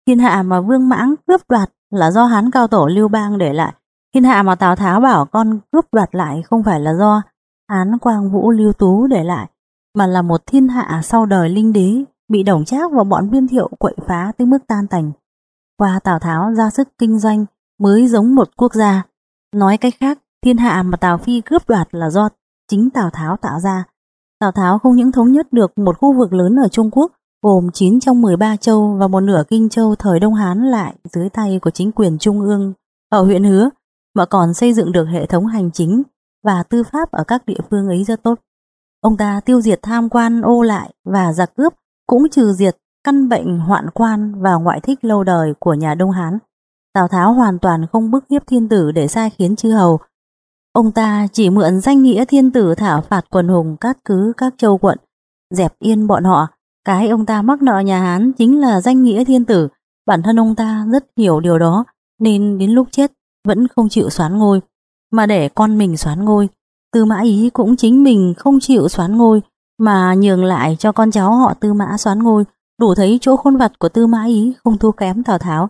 Thiên hạ mà Vương Mãng cướp đoạt là do Hán cao tổ Lưu Bang để lại, thiên hạ mà Tào Tháo bảo con cướp đoạt lại không phải là do Hán Quang Vũ Lưu Tú để lại, mà là một thiên hạ sau đời linh đế bị đồng trác và bọn biên thiệu quậy phá tới mức tan tành. Qua Tào Tháo ra sức kinh doanh mới giống một quốc gia. Nói cách khác, thiên hạ mà Tào Phi cướp đoạt là do chính Tào Tháo tạo ra. Tào Tháo không những thống nhất được một khu vực lớn ở Trung Quốc gồm 9 trong 13 châu và một nửa kinh châu thời Đông Hán lại dưới tay của chính quyền trung ương ở huyện Hứa, mà còn xây dựng được hệ thống hành chính và tư pháp ở các địa phương ấy rất tốt. Ông ta tiêu diệt tham quan ô lại và giặc cướp cũng trừ diệt căn bệnh hoạn quan và ngoại thích lâu đời của nhà Đông Hán. Tào Tháo hoàn toàn không bức hiếp thiên tử để sai khiến chư hầu. Ông ta chỉ mượn danh nghĩa thiên tử thả phạt quần hùng cát cứ các châu quận, dẹp yên bọn họ. Cái ông ta mắc nợ nhà Hán chính là danh nghĩa thiên tử. Bản thân ông ta rất hiểu điều đó, nên đến lúc chết vẫn không chịu xoán ngôi, mà để con mình xoán ngôi. Tư mã ý cũng chính mình không chịu xoán ngôi, mà nhường lại cho con cháu họ tư mã xoán ngôi, đủ thấy chỗ khôn vặt của tư mã ý không thua kém Tào Tháo.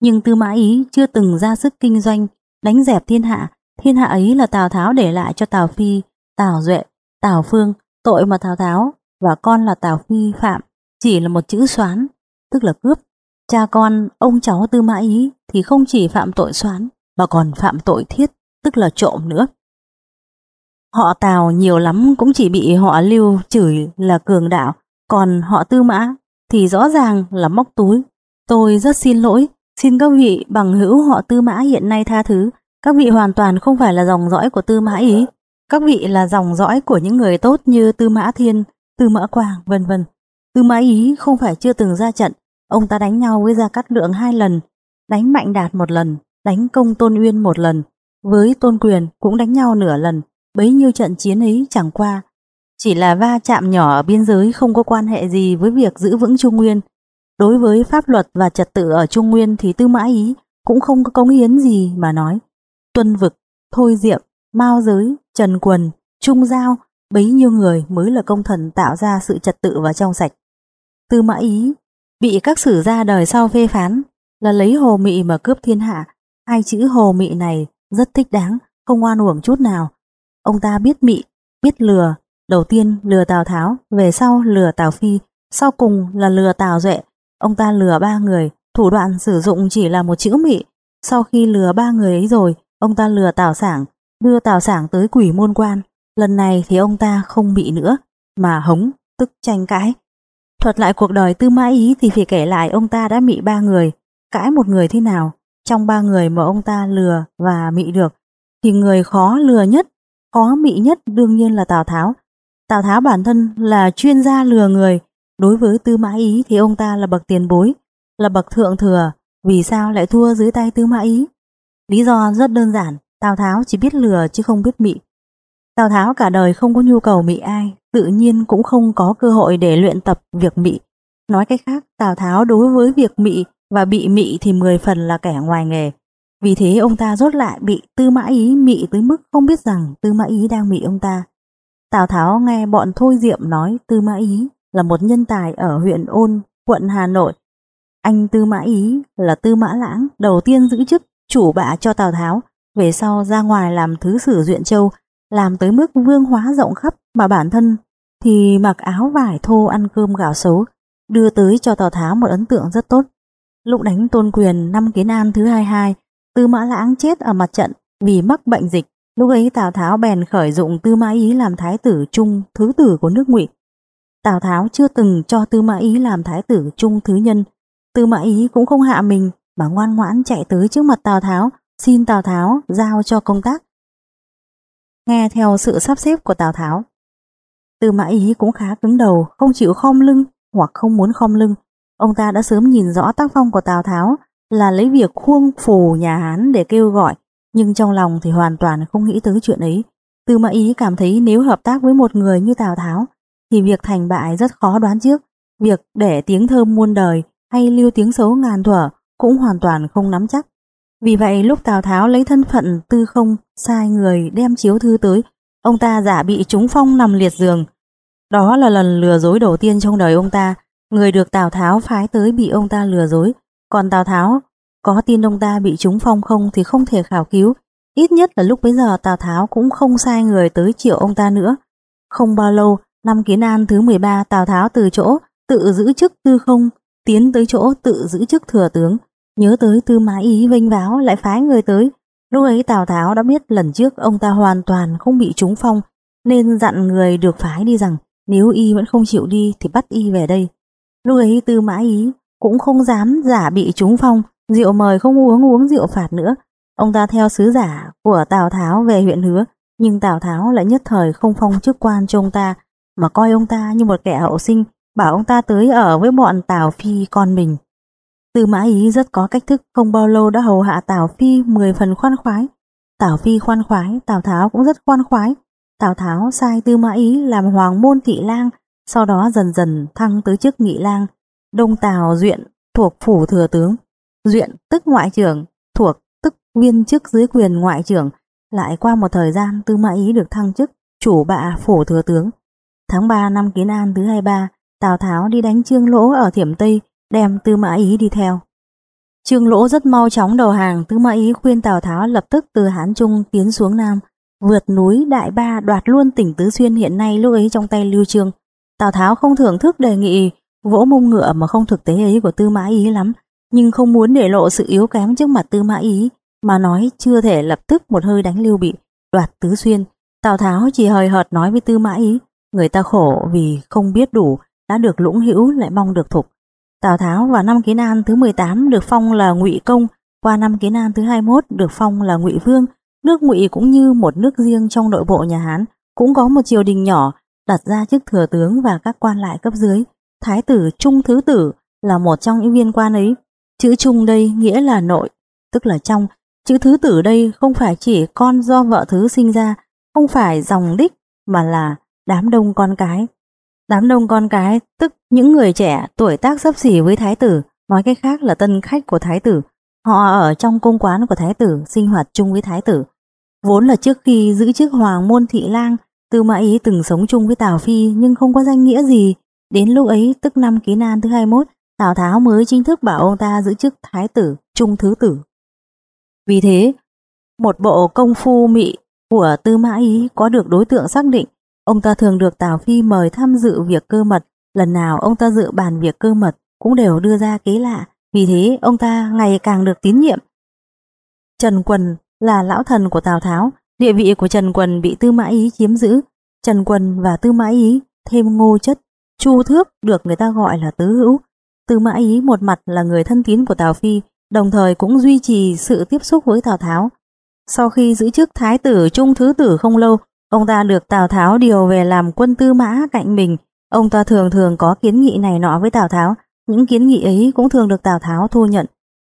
Nhưng tư mã ý chưa từng ra sức kinh doanh, đánh dẹp thiên hạ, thiên hạ ấy là Tào Tháo để lại cho Tào Phi, Tào Duệ, Tào Phương, tội mà Tào Tháo và con là Tào Phi phạm, chỉ là một chữ xoán, tức là cướp. Cha con, ông cháu tư mã ý thì không chỉ phạm tội xoán, mà còn phạm tội thiết, tức là trộm nữa. Họ Tào nhiều lắm cũng chỉ bị họ Lưu chửi là cường đạo, còn họ Tư Mã thì rõ ràng là móc túi. Tôi rất xin lỗi, xin các vị bằng hữu họ Tư Mã hiện nay tha thứ, các vị hoàn toàn không phải là dòng dõi của Tư Mã Ý, các vị là dòng dõi của những người tốt như Tư Mã Thiên, Tư Mã Quang, vân vân. Tư Mã Ý không phải chưa từng ra trận, ông ta đánh nhau với Gia Cát Lượng hai lần, đánh Mạnh Đạt một lần, đánh Công Tôn Uyên một lần, với Tôn Quyền cũng đánh nhau nửa lần, bấy nhiêu trận chiến ấy chẳng qua. Chỉ là va chạm nhỏ ở biên giới không có quan hệ gì với việc giữ vững Trung Nguyên. Đối với pháp luật và trật tự ở Trung Nguyên thì Tư Mã Ý cũng không có cống hiến gì mà nói. Tuân Vực, Thôi Diệm, Mao Giới, Trần Quần, Trung Giao, bấy nhiêu người mới là công thần tạo ra sự trật tự và trong sạch. Tư Mã Ý bị các sử gia đời sau phê phán là lấy hồ mị mà cướp thiên hạ. Hai chữ hồ mị này rất thích đáng, không oan uổng chút nào. Ông ta biết mị, biết lừa, đầu tiên lừa Tào Tháo, về sau lừa Tào Phi, sau cùng là lừa Tào Duệ. Ông ta lừa ba người, thủ đoạn sử dụng chỉ là một chữ mị. Sau khi lừa ba người ấy rồi, ông ta lừa Tào Sảng, đưa Tào Sảng tới quỷ môn quan. Lần này thì ông ta không bị nữa, mà hống, tức tranh cãi. Thuật lại cuộc đời Tư Mã Ý thì phải kể lại ông ta đã mị ba người, cãi một người thế nào. Trong ba người mà ông ta lừa và mị được, thì người khó lừa nhất Khó mị nhất đương nhiên là Tào Tháo. Tào Tháo bản thân là chuyên gia lừa người, đối với Tư Mã Ý thì ông ta là bậc tiền bối, là bậc thượng thừa, vì sao lại thua dưới tay Tư Mã Ý? Lý do rất đơn giản, Tào Tháo chỉ biết lừa chứ không biết mị. Tào Tháo cả đời không có nhu cầu mị ai, tự nhiên cũng không có cơ hội để luyện tập việc mị. Nói cách khác, Tào Tháo đối với việc mị và bị mị thì 10 phần là kẻ ngoài nghề. Vì thế ông ta rốt lại bị Tư Mã Ý mị tới mức không biết rằng Tư Mã Ý đang mị ông ta. Tào Tháo nghe bọn Thôi Diệm nói Tư Mã Ý là một nhân tài ở huyện Ôn, quận Hà Nội. Anh Tư Mã Ý là Tư Mã Lãng đầu tiên giữ chức chủ bạ cho Tào Tháo, về sau ra ngoài làm thứ sử duyện châu, làm tới mức vương hóa rộng khắp mà bản thân thì mặc áo vải thô ăn cơm gạo xấu, đưa tới cho Tào Tháo một ấn tượng rất tốt. Lúc đánh tôn quyền năm kiến an thứ 22, Tư Mã Lãng chết ở mặt trận vì mắc bệnh dịch. Lúc ấy Tào Tháo bèn khởi dụng Tư Mã Ý làm thái tử trung thứ tử của nước Ngụy. Tào Tháo chưa từng cho Tư Mã Ý làm thái tử trung thứ nhân. Tư Mã Ý cũng không hạ mình mà ngoan ngoãn chạy tới trước mặt Tào Tháo, xin Tào Tháo giao cho công tác. Nghe theo sự sắp xếp của Tào Tháo, Tư Mã Ý cũng khá cứng đầu, không chịu khom lưng hoặc không muốn khom lưng. Ông ta đã sớm nhìn rõ tác phong của Tào Tháo là lấy việc khuông phù nhà Hán để kêu gọi, nhưng trong lòng thì hoàn toàn không nghĩ tới chuyện ấy. Tư Mã Ý cảm thấy nếu hợp tác với một người như Tào Tháo, thì việc thành bại rất khó đoán trước. Việc để tiếng thơm muôn đời hay lưu tiếng xấu ngàn thuở cũng hoàn toàn không nắm chắc. Vì vậy lúc Tào Tháo lấy thân phận tư không sai người đem chiếu thư tới, ông ta giả bị trúng phong nằm liệt giường. Đó là lần lừa dối đầu tiên trong đời ông ta, người được Tào Tháo phái tới bị ông ta lừa dối, còn Tào Tháo có tin ông ta bị trúng phong không thì không thể khảo cứu, ít nhất là lúc bấy giờ Tào Tháo cũng không sai người tới triệu ông ta nữa. Không bao lâu, năm Kiến An thứ 13 Tào Tháo từ chỗ tự giữ chức tư không, tiến tới chỗ tự giữ chức thừa tướng, nhớ tới tư mã ý vinh váo lại phái người tới. Lúc ấy Tào Tháo đã biết lần trước ông ta hoàn toàn không bị trúng phong, nên dặn người được phái đi rằng nếu y vẫn không chịu đi thì bắt y về đây. Lúc ấy tư mã ý cũng không dám giả bị trúng phong, rượu mời không uống uống rượu phạt nữa. Ông ta theo sứ giả của Tào Tháo về huyện Hứa, nhưng Tào Tháo lại nhất thời không phong chức quan cho ông ta, mà coi ông ta như một kẻ hậu sinh, bảo ông ta tới ở với bọn Tào Phi con mình. Tư Mã Ý rất có cách thức, không bao lâu đã hầu hạ Tào Phi 10 phần khoan khoái. Tào Phi khoan khoái, Tào Tháo cũng rất khoan khoái. Tào Tháo sai Tư Mã Ý làm hoàng môn thị lang, sau đó dần dần thăng tới chức nghị lang. Đông Tào Duyện thuộc phủ thừa tướng. Duyện tức ngoại trưởng, thuộc tức viên chức dưới quyền ngoại trưởng. Lại qua một thời gian Tư Mã Ý được thăng chức chủ bạ phủ thừa tướng. Tháng 3 năm Kiến An thứ 23, Tào Tháo đi đánh Trương Lỗ ở Thiểm Tây, đem Tư Mã Ý đi theo. Trương Lỗ rất mau chóng đầu hàng, Tư Mã Ý khuyên Tào Tháo lập tức từ Hán Trung tiến xuống Nam, vượt núi Đại Ba đoạt luôn tỉnh Tứ Xuyên hiện nay lúc ấy trong tay Lưu Trương. Tào Tháo không thưởng thức đề nghị vỗ mông ngựa mà không thực tế ấy của Tư Mã Ý lắm, nhưng không muốn để lộ sự yếu kém trước mặt Tư Mã Ý, mà nói chưa thể lập tức một hơi đánh Lưu Bị, đoạt Tứ Xuyên. Tào Tháo chỉ hời hợt nói với Tư Mã Ý, người ta khổ vì không biết đủ, đã được lũng hữu lại mong được thục. Tào Tháo vào năm Kiến An thứ 18 được phong là Ngụy Công, qua năm Kiến An thứ 21 được phong là Ngụy Vương. Nước Ngụy cũng như một nước riêng trong nội bộ nhà Hán, cũng có một triều đình nhỏ đặt ra chức thừa tướng và các quan lại cấp dưới. Thái tử Trung Thứ Tử là một trong những viên quan ấy. Chữ Trung đây nghĩa là nội, tức là trong. Chữ Thứ Tử đây không phải chỉ con do vợ thứ sinh ra, không phải dòng đích mà là đám đông con cái. Đám đông con cái, tức những người trẻ tuổi tác sấp xỉ với thái tử, nói cách khác là tân khách của thái tử. Họ ở trong cung quán của thái tử, sinh hoạt chung với thái tử. Vốn là trước khi giữ chức hoàng môn thị lang, Tư Mã Ý từng sống chung với Tào Phi nhưng không có danh nghĩa gì. Đến lúc ấy, tức năm ký nan thứ 21, Tào Tháo mới chính thức bảo ông ta giữ chức thái tử, trung thứ tử. Vì thế, một bộ công phu mị của Tư Mã Ý có được đối tượng xác định Ông ta thường được Tào Phi mời tham dự việc cơ mật, lần nào ông ta dự bàn việc cơ mật cũng đều đưa ra kế lạ, vì thế ông ta ngày càng được tín nhiệm. Trần Quần là lão thần của Tào Tháo, địa vị của Trần Quần bị Tư Mã Ý chiếm giữ. Trần Quần và Tư Mã Ý thêm ngô chất, chu thước được người ta gọi là tứ hữu. Tư Mã Ý một mặt là người thân tín của Tào Phi, đồng thời cũng duy trì sự tiếp xúc với Tào Tháo. Sau khi giữ chức Thái tử Trung Thứ Tử không lâu, Ông ta được Tào Tháo điều về làm quân tư mã cạnh mình. Ông ta thường thường có kiến nghị này nọ với Tào Tháo. Những kiến nghị ấy cũng thường được Tào Tháo thu nhận.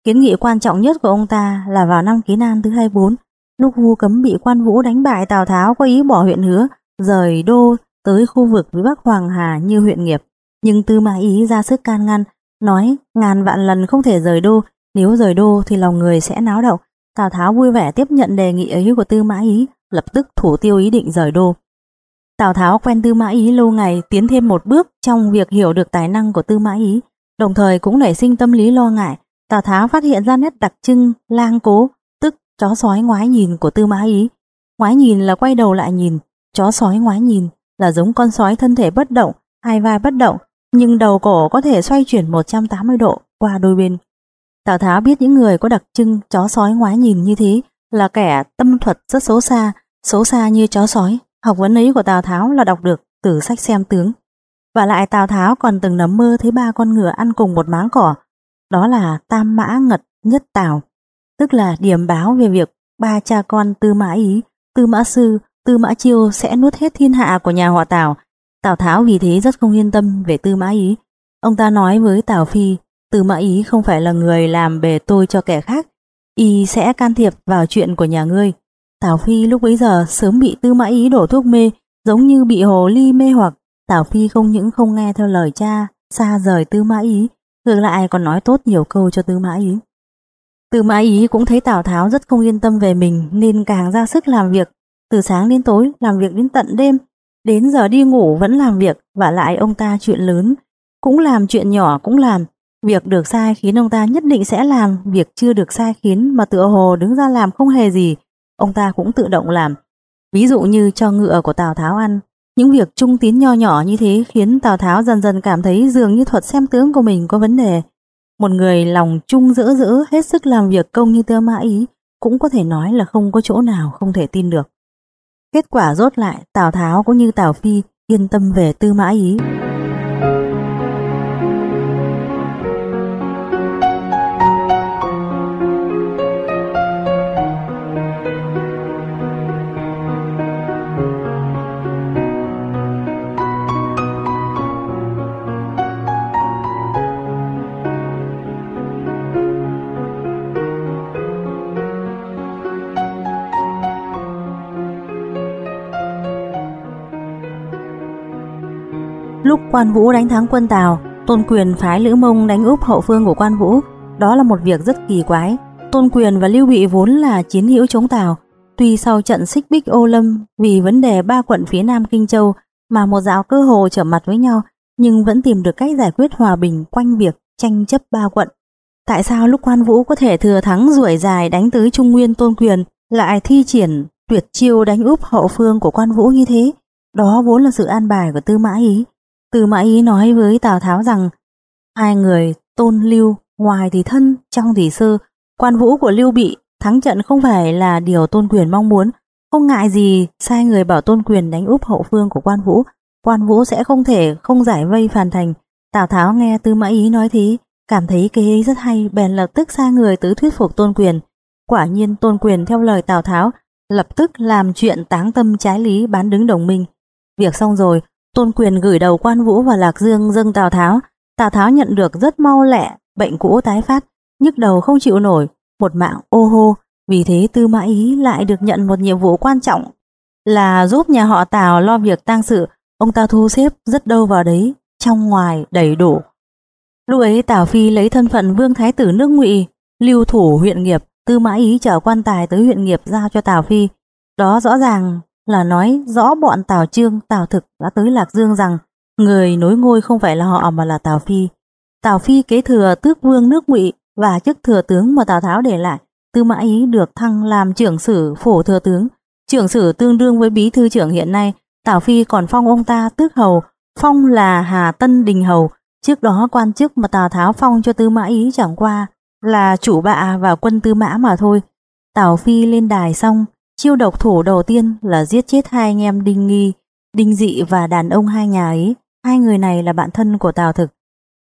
Kiến nghị quan trọng nhất của ông ta là vào năm Ký Nan thứ 24, lúc Vu Cấm bị quan vũ đánh bại Tào Tháo có ý bỏ huyện hứa, rời đô tới khu vực với Bắc Hoàng Hà như huyện nghiệp. Nhưng Tư Mã Ý ra sức can ngăn, nói ngàn vạn lần không thể rời đô, nếu rời đô thì lòng người sẽ náo động. Tào Tháo vui vẻ tiếp nhận đề nghị ấy của Tư Mã Ý, lập tức thủ tiêu ý định rời đô. Tào Tháo quen Tư Mã Ý lâu ngày tiến thêm một bước trong việc hiểu được tài năng của Tư Mã Ý, đồng thời cũng nảy sinh tâm lý lo ngại. Tào Tháo phát hiện ra nét đặc trưng lang cố, tức chó sói ngoái nhìn của Tư Mã Ý. Ngoái nhìn là quay đầu lại nhìn, chó sói ngoái nhìn là giống con sói thân thể bất động, hai vai bất động, nhưng đầu cổ có thể xoay chuyển 180 độ qua đôi bên. Tào Tháo biết những người có đặc trưng chó sói ngoái nhìn như thế là kẻ tâm thuật rất xấu xa, xấu xa như chó sói. Học vấn ấy của Tào Tháo là đọc được từ sách xem tướng. Và lại Tào Tháo còn từng nằm mơ thấy ba con ngựa ăn cùng một máng cỏ. Đó là Tam Mã Ngật Nhất Tào, tức là điểm báo về việc ba cha con Tư Mã Ý, Tư Mã Sư, Tư Mã Chiêu sẽ nuốt hết thiên hạ của nhà họ Tào. Tào Tháo vì thế rất không yên tâm về Tư Mã Ý. Ông ta nói với Tào Phi, Tư Mã Ý không phải là người làm bề tôi cho kẻ khác, y sẽ can thiệp vào chuyện của nhà ngươi. Tào Phi lúc bấy giờ sớm bị Tư Mã Ý đổ thuốc mê, giống như bị hồ ly mê hoặc. Tào Phi không những không nghe theo lời cha, xa rời Tư Mã Ý, ngược lại còn nói tốt nhiều câu cho Tư Mã Ý. Tư Mã Ý cũng thấy Tào Tháo rất không yên tâm về mình nên càng ra sức làm việc, từ sáng đến tối làm việc đến tận đêm, đến giờ đi ngủ vẫn làm việc và lại ông ta chuyện lớn, cũng làm chuyện nhỏ cũng làm, Việc được sai khiến ông ta nhất định sẽ làm, việc chưa được sai khiến mà tựa hồ đứng ra làm không hề gì, ông ta cũng tự động làm. Ví dụ như cho ngựa của Tào Tháo ăn, những việc trung tín nho nhỏ như thế khiến Tào Tháo dần dần cảm thấy dường như thuật xem tướng của mình có vấn đề. Một người lòng trung dỡ dỡ hết sức làm việc công như Tư Mã Ý cũng có thể nói là không có chỗ nào không thể tin được. Kết quả rốt lại Tào Tháo cũng như Tào Phi yên tâm về Tư Mã Ý. quan vũ đánh thắng quân Tào, Tôn Quyền phái Lữ Mông đánh úp hậu phương của quan vũ. Đó là một việc rất kỳ quái. Tôn Quyền và Lưu Bị vốn là chiến hữu chống Tào. Tuy sau trận xích bích ô lâm vì vấn đề ba quận phía nam Kinh Châu mà một dạo cơ hồ trở mặt với nhau, nhưng vẫn tìm được cách giải quyết hòa bình quanh việc tranh chấp ba quận. Tại sao lúc quan vũ có thể thừa thắng ruổi dài đánh tới Trung Nguyên Tôn Quyền lại thi triển tuyệt chiêu đánh úp hậu phương của quan vũ như thế? Đó vốn là sự an bài của Tư Mã Ý. Từ Mã Ý nói với Tào Tháo rằng hai người tôn lưu, ngoài thì thân, trong thì sơ, quan vũ của Lưu Bị thắng trận không phải là điều tôn quyền mong muốn, không ngại gì sai người bảo tôn quyền đánh úp hậu phương của quan vũ, quan vũ sẽ không thể không giải vây phàn thành. Tào Tháo nghe Tư Mã Ý nói thế, cảm thấy kế ấy rất hay, bèn lập tức sai người tới thuyết phục tôn quyền. Quả nhiên tôn quyền theo lời Tào Tháo, lập tức làm chuyện táng tâm trái lý bán đứng đồng minh. Việc xong rồi, Tôn quyền gửi đầu quan vũ và Lạc Dương dâng Tào Tháo. Tào Tháo nhận được rất mau lẹ, bệnh cũ tái phát, nhức đầu không chịu nổi, một mạng ô hô. Vì thế Tư Mã Ý lại được nhận một nhiệm vụ quan trọng là giúp nhà họ Tào lo việc tang sự. Ông ta thu xếp rất đâu vào đấy, trong ngoài đầy đủ. Lúc ấy Tào Phi lấy thân phận vương thái tử nước ngụy lưu thủ huyện nghiệp, Tư Mã Ý chở quan tài tới huyện nghiệp giao cho Tào Phi. Đó rõ ràng là nói rõ bọn Tào Trương, Tào Thực đã tới Lạc Dương rằng người nối ngôi không phải là họ mà là Tào Phi. Tào Phi kế thừa tước vương nước ngụy và chức thừa tướng mà Tào Tháo để lại. Tư Mã Ý được thăng làm trưởng sử phổ thừa tướng. Trưởng sử tương đương với bí thư trưởng hiện nay. Tào Phi còn phong ông ta tước hầu, phong là Hà Tân Đình Hầu. Trước đó quan chức mà Tào Tháo phong cho Tư Mã Ý chẳng qua là chủ bạ và quân Tư Mã mà thôi. Tào Phi lên đài xong, Chiêu độc thủ đầu tiên là giết chết hai anh em Đinh Nghi, Đinh Dị và đàn ông hai nhà ấy. Hai người này là bạn thân của Tào Thực.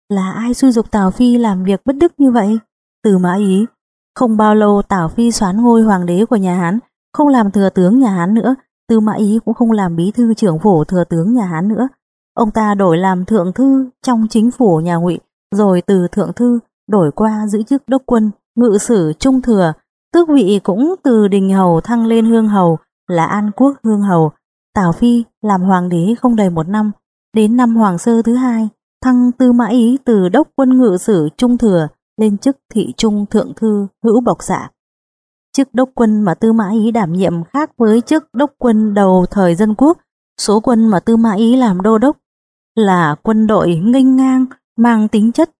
Là ai xui dục Tào Phi làm việc bất đức như vậy? Từ mã ý. Không bao lâu Tào Phi xoán ngôi hoàng đế của nhà Hán, không làm thừa tướng nhà Hán nữa. Từ mã ý cũng không làm bí thư trưởng phủ thừa tướng nhà Hán nữa. Ông ta đổi làm thượng thư trong chính phủ nhà ngụy, rồi từ thượng thư đổi qua giữ chức đốc quân, ngự sử trung thừa, Tước vị cũng từ đình hầu thăng lên hương hầu là An Quốc hương hầu. Tào Phi làm hoàng đế không đầy một năm, đến năm hoàng sơ thứ hai, thăng tư mã ý từ đốc quân ngự sử trung thừa lên chức thị trung thượng thư hữu bộc xạ. Chức đốc quân mà tư mã ý đảm nhiệm khác với chức đốc quân đầu thời dân quốc, số quân mà tư mã ý làm đô đốc là quân đội nghênh ngang, mang tính chất,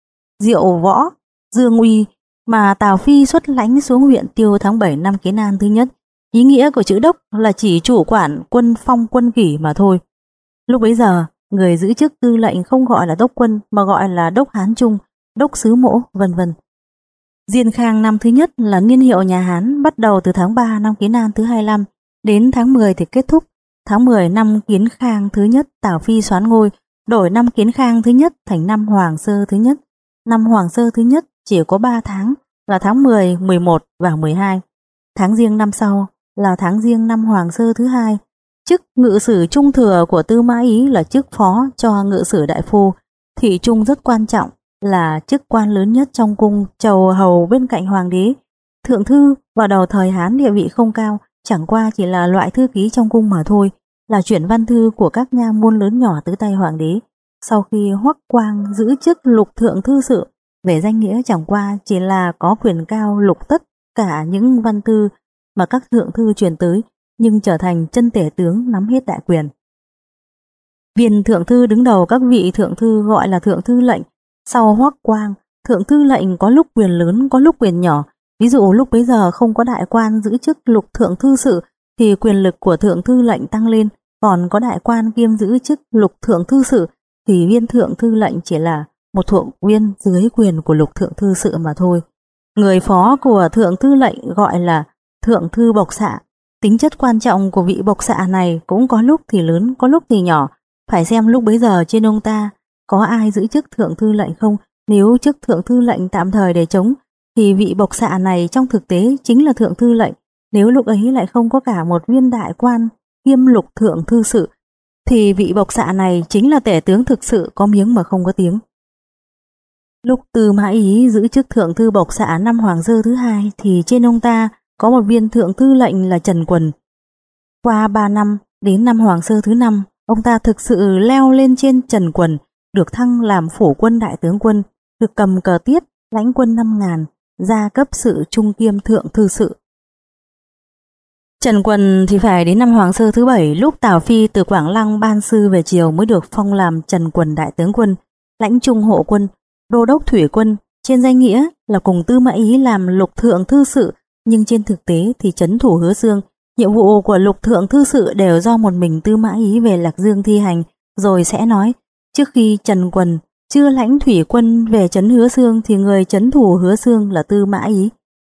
diệu võ, dương uy, mà Tào Phi xuất lãnh xuống huyện Tiêu tháng 7 năm Kiến An thứ nhất. Ý nghĩa của chữ đốc là chỉ chủ quản quân phong quân kỷ mà thôi. Lúc bấy giờ, người giữ chức tư lệnh không gọi là đốc quân mà gọi là đốc Hán Trung, đốc sứ mỗ, vân vân. Diên Khang năm thứ nhất là niên hiệu nhà Hán bắt đầu từ tháng 3 năm Kiến An thứ 25 đến tháng 10 thì kết thúc. Tháng 10 năm Kiến Khang thứ nhất Tào Phi xoán ngôi, đổi năm Kiến Khang thứ nhất thành năm Hoàng Sơ thứ nhất. Năm Hoàng Sơ thứ nhất chỉ có 3 tháng là tháng 10, 11 và 12. Tháng riêng năm sau là tháng riêng năm Hoàng Sơ thứ hai. Chức ngự sử trung thừa của Tư Mã Ý là chức phó cho ngự sử đại phu. Thị trung rất quan trọng là chức quan lớn nhất trong cung chầu hầu bên cạnh hoàng đế. Thượng thư vào đầu thời Hán địa vị không cao, chẳng qua chỉ là loại thư ký trong cung mà thôi, là chuyển văn thư của các nha môn lớn nhỏ tới tay hoàng đế. Sau khi Hoắc Quang giữ chức lục thượng thư sự, về danh nghĩa chẳng qua chỉ là có quyền cao lục tất cả những văn thư mà các thượng thư truyền tới, nhưng trở thành chân tể tướng nắm hết đại quyền. Viên thượng thư đứng đầu các vị thượng thư gọi là thượng thư lệnh, sau Hoắc Quang, thượng thư lệnh có lúc quyền lớn có lúc quyền nhỏ, ví dụ lúc bấy giờ không có đại quan giữ chức lục thượng thư sự thì quyền lực của thượng thư lệnh tăng lên, còn có đại quan kiêm giữ chức lục thượng thư sự thì viên thượng thư lệnh chỉ là một thượng viên dưới quyền của lục thượng thư sự mà thôi. Người phó của thượng thư lệnh gọi là thượng thư bộc xạ. Tính chất quan trọng của vị bộc xạ này cũng có lúc thì lớn, có lúc thì nhỏ. Phải xem lúc bấy giờ trên ông ta có ai giữ chức thượng thư lệnh không. Nếu chức thượng thư lệnh tạm thời để chống, thì vị bộc xạ này trong thực tế chính là thượng thư lệnh. Nếu lúc ấy lại không có cả một viên đại quan kiêm lục thượng thư sự, thì vị bộc xạ này chính là tể tướng thực sự có miếng mà không có tiếng. Lúc Tư Mã Ý giữ chức thượng thư bộc xã năm Hoàng Dơ thứ hai thì trên ông ta có một viên thượng thư lệnh là Trần Quần. Qua 3 năm, đến năm Hoàng Sơ thứ năm, ông ta thực sự leo lên trên Trần Quần, được thăng làm phủ quân đại tướng quân, được cầm cờ tiết, lãnh quân 5 ngàn, gia cấp sự trung kiêm thượng thư sự. Trần Quần thì phải đến năm Hoàng Sơ thứ bảy lúc Tào Phi từ Quảng Lăng ban sư về chiều mới được phong làm Trần Quần đại tướng quân, lãnh trung hộ quân, đô đốc thủy quân, trên danh nghĩa là cùng Tư Mã Ý làm lục thượng thư sự, nhưng trên thực tế thì chấn thủ hứa dương, nhiệm vụ của lục thượng thư sự đều do một mình Tư Mã Ý về Lạc Dương thi hành, rồi sẽ nói, trước khi Trần Quần chưa lãnh thủy quân về chấn hứa dương thì người chấn thủ hứa dương là Tư Mã Ý.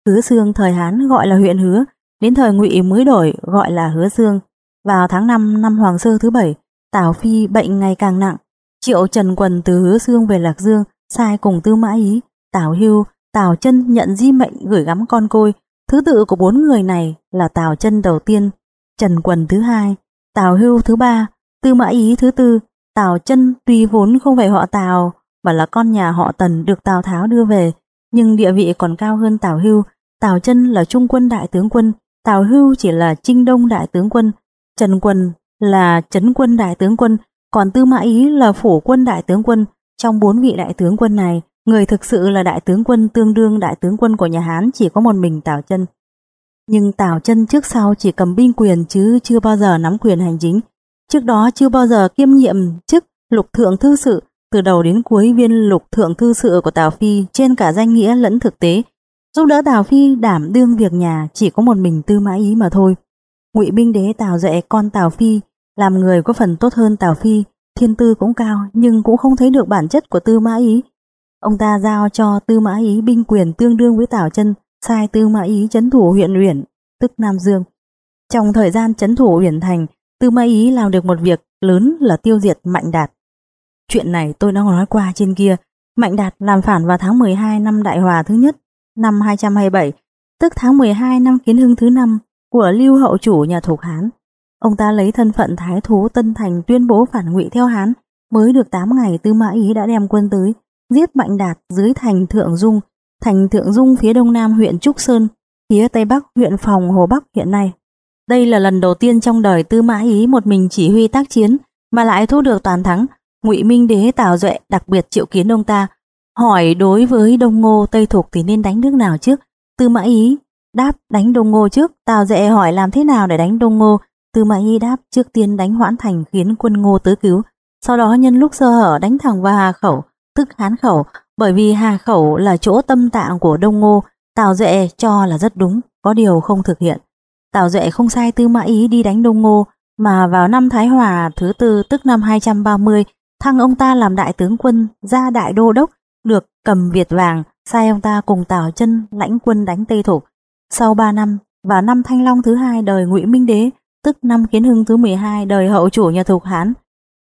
Hứa dương thời Hán gọi là huyện hứa, đến thời Ngụy mới đổi gọi là hứa dương. Vào tháng 5 năm Hoàng Sơ thứ bảy, Tào Phi bệnh ngày càng nặng, triệu Trần Quần từ hứa dương về Lạc Dương, sai cùng Tư Mã Ý, Tào Hưu, Tào chân nhận di mệnh gửi gắm con côi, Thứ tự của bốn người này là Tào chân đầu tiên, Trần Quần thứ hai, Tào Hưu thứ ba, Tư Mã Ý thứ tư. Tào chân tuy vốn không phải họ Tào mà là con nhà họ Tần được Tào Tháo đưa về, nhưng địa vị còn cao hơn Tào Hưu. Tào chân là trung quân đại tướng quân, Tào Hưu chỉ là trinh đông đại tướng quân, Trần Quần là chấn quân đại tướng quân, còn Tư Mã Ý là phủ quân đại tướng quân. Trong bốn vị đại tướng quân này, Người thực sự là đại tướng quân tương đương đại tướng quân của nhà Hán chỉ có một mình Tào chân. Nhưng Tào chân trước sau chỉ cầm binh quyền chứ chưa bao giờ nắm quyền hành chính. Trước đó chưa bao giờ kiêm nhiệm chức lục thượng thư sự, từ đầu đến cuối viên lục thượng thư sự của Tào Phi trên cả danh nghĩa lẫn thực tế. Giúp đỡ Tào Phi đảm đương việc nhà chỉ có một mình tư mã ý mà thôi. ngụy binh đế Tào Duệ con Tào Phi làm người có phần tốt hơn Tào Phi, thiên tư cũng cao nhưng cũng không thấy được bản chất của tư mã ý Ông ta giao cho Tư Mã Ý binh quyền tương đương với tảo Chân, sai Tư Mã Ý chấn thủ huyện Uyển, tức Nam Dương. Trong thời gian chấn thủ Uyển Thành, Tư Mã Ý làm được một việc lớn là tiêu diệt Mạnh Đạt. Chuyện này tôi đã nói qua trên kia, Mạnh Đạt làm phản vào tháng 12 năm Đại Hòa thứ nhất, năm 227, tức tháng 12 năm Kiến Hưng thứ năm của Lưu Hậu chủ nhà Thục Hán. Ông ta lấy thân phận Thái Thú Tân Thành tuyên bố phản ngụy theo Hán, mới được 8 ngày Tư Mã Ý đã đem quân tới, giết Mạnh Đạt dưới thành Thượng Dung, thành Thượng Dung phía đông nam huyện Trúc Sơn, phía tây bắc huyện Phòng Hồ Bắc hiện nay. Đây là lần đầu tiên trong đời Tư Mã Ý một mình chỉ huy tác chiến mà lại thu được toàn thắng. Ngụy Minh Đế Tào Duệ đặc biệt triệu kiến ông ta, hỏi đối với Đông Ngô Tây Thục thì nên đánh nước nào trước. Tư Mã Ý đáp đánh Đông Ngô trước, Tào Duệ hỏi làm thế nào để đánh Đông Ngô. Tư Mã Ý đáp trước tiên đánh Hoãn Thành khiến quân Ngô tới cứu, sau đó nhân lúc sơ hở đánh thẳng vào Hà Khẩu, tức Hán Khẩu, bởi vì Hà Khẩu là chỗ tâm tạng của Đông Ngô, Tào Duệ cho là rất đúng, có điều không thực hiện. Tào Duệ không sai Tư Mã Ý đi đánh Đông Ngô, mà vào năm Thái Hòa thứ tư tức năm 230, thăng ông ta làm đại tướng quân, ra đại đô đốc, được cầm Việt vàng, sai ông ta cùng Tào chân lãnh quân đánh Tây Thục. Sau 3 năm, vào năm Thanh Long thứ hai đời Ngụy Minh Đế, tức năm Kiến Hưng thứ 12 đời hậu chủ nhà Thục Hán,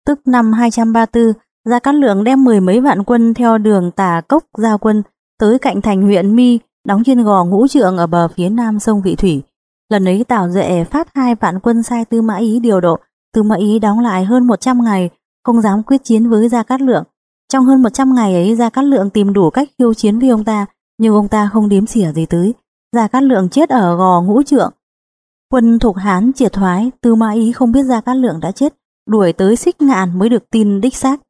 tức năm 234, Gia Cát Lượng đem mười mấy vạn quân theo đường Tà Cốc giao quân tới cạnh thành huyện Mi, đóng trên gò ngũ trượng ở bờ phía nam sông Vị Thủy. Lần ấy Tào Duệ phát hai vạn quân sai Tư Mã Ý điều độ, Tư Mã Ý đóng lại hơn 100 ngày, không dám quyết chiến với Gia Cát Lượng. Trong hơn 100 ngày ấy Gia Cát Lượng tìm đủ cách khiêu chiến với ông ta, nhưng ông ta không đếm xỉa gì tới. Gia Cát Lượng chết ở gò ngũ trượng. Quân thuộc Hán triệt thoái, Tư Mã Ý không biết ra Cát Lượng đã chết, đuổi tới xích ngạn mới được tin đích xác.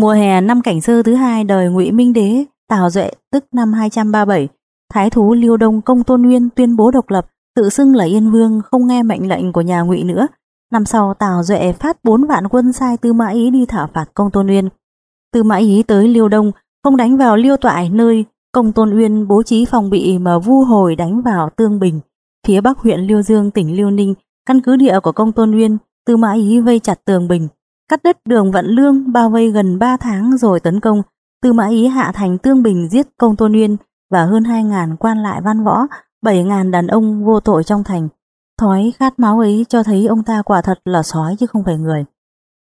Mùa hè năm cảnh sơ thứ hai đời Ngụy Minh Đế, Tào Duệ tức năm 237, Thái thú Liêu Đông Công Tôn Nguyên tuyên bố độc lập, tự xưng là Yên Vương không nghe mệnh lệnh của nhà Ngụy nữa. Năm sau Tào Duệ phát 4 vạn quân sai Tư Mã Ý đi thảo phạt Công Tôn Nguyên. Tư Mã Ý tới Liêu Đông, không đánh vào Liêu Toại nơi Công Tôn Uyên bố trí phòng bị mà Vu Hồi đánh vào Tương Bình, phía bắc huyện Liêu Dương tỉnh Liêu Ninh, căn cứ địa của Công Tôn nguyên Tư Mã Ý vây chặt Tường Bình, cắt đứt đường vận lương bao vây gần 3 tháng rồi tấn công. Tư Mã Ý hạ thành Tương Bình giết Công Tôn nguyên và hơn 2.000 quan lại văn võ, 7.000 đàn ông vô tội trong thành. Thói khát máu ấy cho thấy ông ta quả thật là sói chứ không phải người.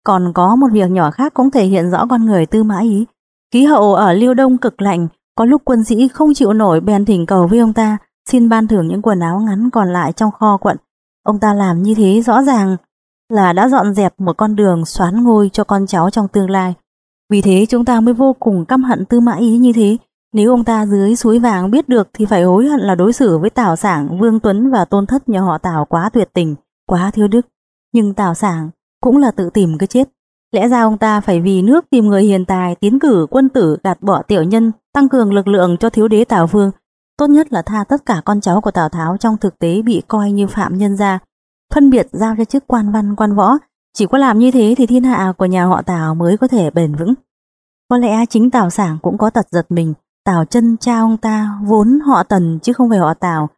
Còn có một việc nhỏ khác cũng thể hiện rõ con người Tư Mã Ý. Khí hậu ở Liêu Đông cực lạnh, có lúc quân sĩ không chịu nổi bèn thỉnh cầu với ông ta, xin ban thưởng những quần áo ngắn còn lại trong kho quận. Ông ta làm như thế rõ ràng là đã dọn dẹp một con đường xoán ngôi cho con cháu trong tương lai. Vì thế chúng ta mới vô cùng căm hận Tư Mã Ý như thế. Nếu ông ta dưới suối vàng biết được thì phải hối hận là đối xử với Tào Sảng, Vương Tuấn và tôn thất nhà họ Tào quá tuyệt tình, quá thiếu đức. Nhưng Tào Sảng cũng là tự tìm cái chết. Lẽ ra ông ta phải vì nước tìm người hiền tài, tiến cử quân tử, gạt bỏ tiểu nhân, tăng cường lực lượng cho thiếu đế Tào Vương. Tốt nhất là tha tất cả con cháu của Tào Tháo trong thực tế bị coi như phạm nhân ra, phân biệt giao cho chức quan văn quan võ. Chỉ có làm như thế thì thiên hạ của nhà họ Tào mới có thể bền vững. Có lẽ chính Tào Sảng cũng có tật giật mình, Tào chân cha ông ta vốn họ Tần chứ không phải họ Tào.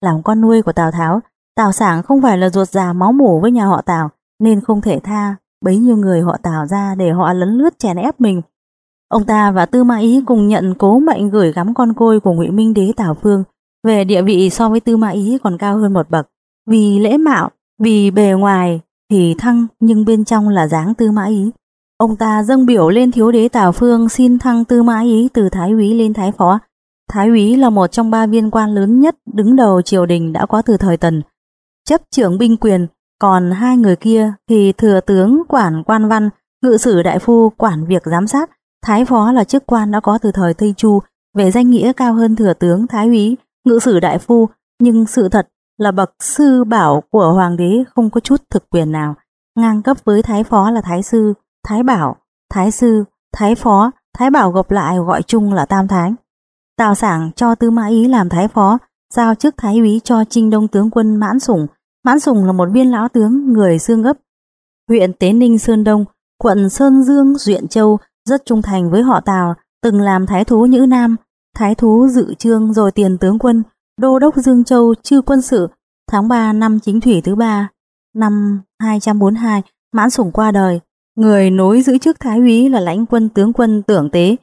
Làm con nuôi của Tào Tháo, Tào Sảng không phải là ruột già máu mủ với nhà họ Tào, nên không thể tha bấy nhiêu người họ Tào ra để họ lấn lướt chèn ép mình. Ông ta và Tư Mã Ý cùng nhận cố mệnh gửi gắm con côi của Ngụy Minh Đế Tào Phương về địa vị so với Tư Mã Ý còn cao hơn một bậc. Vì lễ mạo, vì bề ngoài thì thăng nhưng bên trong là dáng Tư Mã Ý. Ông ta dâng biểu lên thiếu đế Tào Phương xin thăng Tư Mã Ý từ Thái úy lên Thái phó. Thái úy là một trong ba viên quan lớn nhất đứng đầu triều đình đã có từ thời Tần. Chấp trưởng binh quyền, còn hai người kia thì thừa tướng quản quan văn, ngự sử đại phu quản việc giám sát, thái phó là chức quan đã có từ thời Tây Chu, về danh nghĩa cao hơn thừa tướng thái úy, ngự sử đại phu, nhưng sự thật là bậc sư bảo của hoàng đế không có chút thực quyền nào, ngang cấp với thái phó là thái sư, thái bảo, thái sư, thái phó, thái bảo gộp lại gọi chung là tam thái. Tào Sảng cho Tư Mã Ý làm thái phó, giao chức thái úy cho Trinh Đông tướng quân Mãn Sủng. Mãn Sủng là một viên lão tướng người xương ấp, huyện Tế Ninh Sơn Đông, quận Sơn Dương, Duyện Châu, rất trung thành với họ Tào, từng làm thái thú Nhữ Nam, thái thú Dự Trương rồi tiền tướng quân, đô đốc Dương Châu, chư quân sự. Tháng 3 năm chính thủy thứ ba, năm 242, Mãn Sủng qua đời. Người nối giữ chức thái úy là lãnh quân tướng quân Tưởng Tế.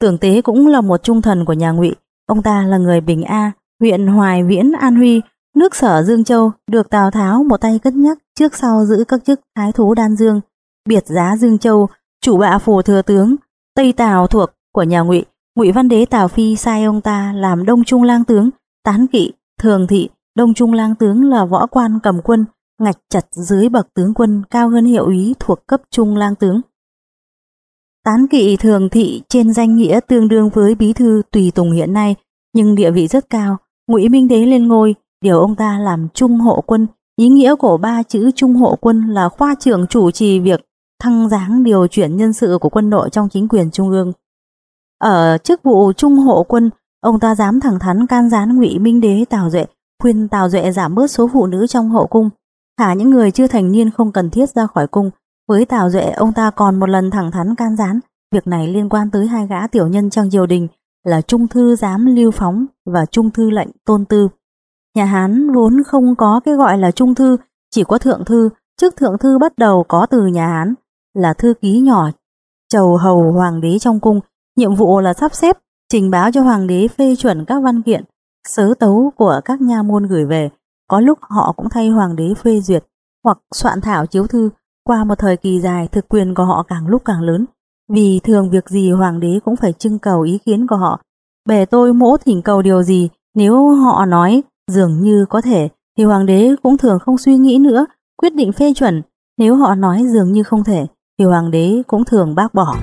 Tưởng Tế cũng là một trung thần của nhà Ngụy. Ông ta là người Bình A, huyện Hoài Viễn, An Huy, nước sở Dương Châu, được Tào Tháo một tay cất nhắc trước sau giữ các chức thái thú Đan Dương, biệt giá Dương Châu, chủ bạ phù thừa tướng, Tây Tào thuộc của nhà Ngụy. Ngụy Văn Đế Tào Phi sai ông ta làm Đông Trung Lang tướng, tán kỵ, thường thị, Đông Trung Lang tướng là võ quan cầm quân, ngạch chặt dưới bậc tướng quân cao hơn hiệu úy thuộc cấp trung lang tướng. Tán kỵ thường thị trên danh nghĩa tương đương với bí thư tùy tùng hiện nay, nhưng địa vị rất cao. Ngụy Minh Đế lên ngôi, điều ông ta làm trung hộ quân. Ý nghĩa của ba chữ trung hộ quân là khoa trưởng chủ trì việc thăng giáng điều chuyển nhân sự của quân đội trong chính quyền trung ương. Ở chức vụ trung hộ quân, ông ta dám thẳng thắn can gián Ngụy Minh Đế Tào Duệ, khuyên Tào Duệ giảm bớt số phụ nữ trong hậu cung, thả những người chưa thành niên không cần thiết ra khỏi cung. Với Tào Duệ, ông ta còn một lần thẳng thắn can gián, việc này liên quan tới hai gã tiểu nhân trong triều đình là Trung thư giám Lưu Phóng và Trung thư lệnh Tôn Tư. Nhà Hán vốn không có cái gọi là Trung thư, chỉ có thượng thư, trước thượng thư bắt đầu có từ nhà Hán là thư ký nhỏ chầu hầu hoàng đế trong cung, nhiệm vụ là sắp xếp, trình báo cho hoàng đế phê chuẩn các văn kiện, sớ tấu của các nha môn gửi về, có lúc họ cũng thay hoàng đế phê duyệt hoặc soạn thảo chiếu thư. Qua một thời kỳ dài, thực quyền của họ càng lúc càng lớn. Vì thường việc gì hoàng đế cũng phải trưng cầu ý kiến của họ. Bề tôi mỗ thỉnh cầu điều gì, nếu họ nói dường như có thể, thì hoàng đế cũng thường không suy nghĩ nữa, quyết định phê chuẩn. Nếu họ nói dường như không thể, thì hoàng đế cũng thường bác bỏ.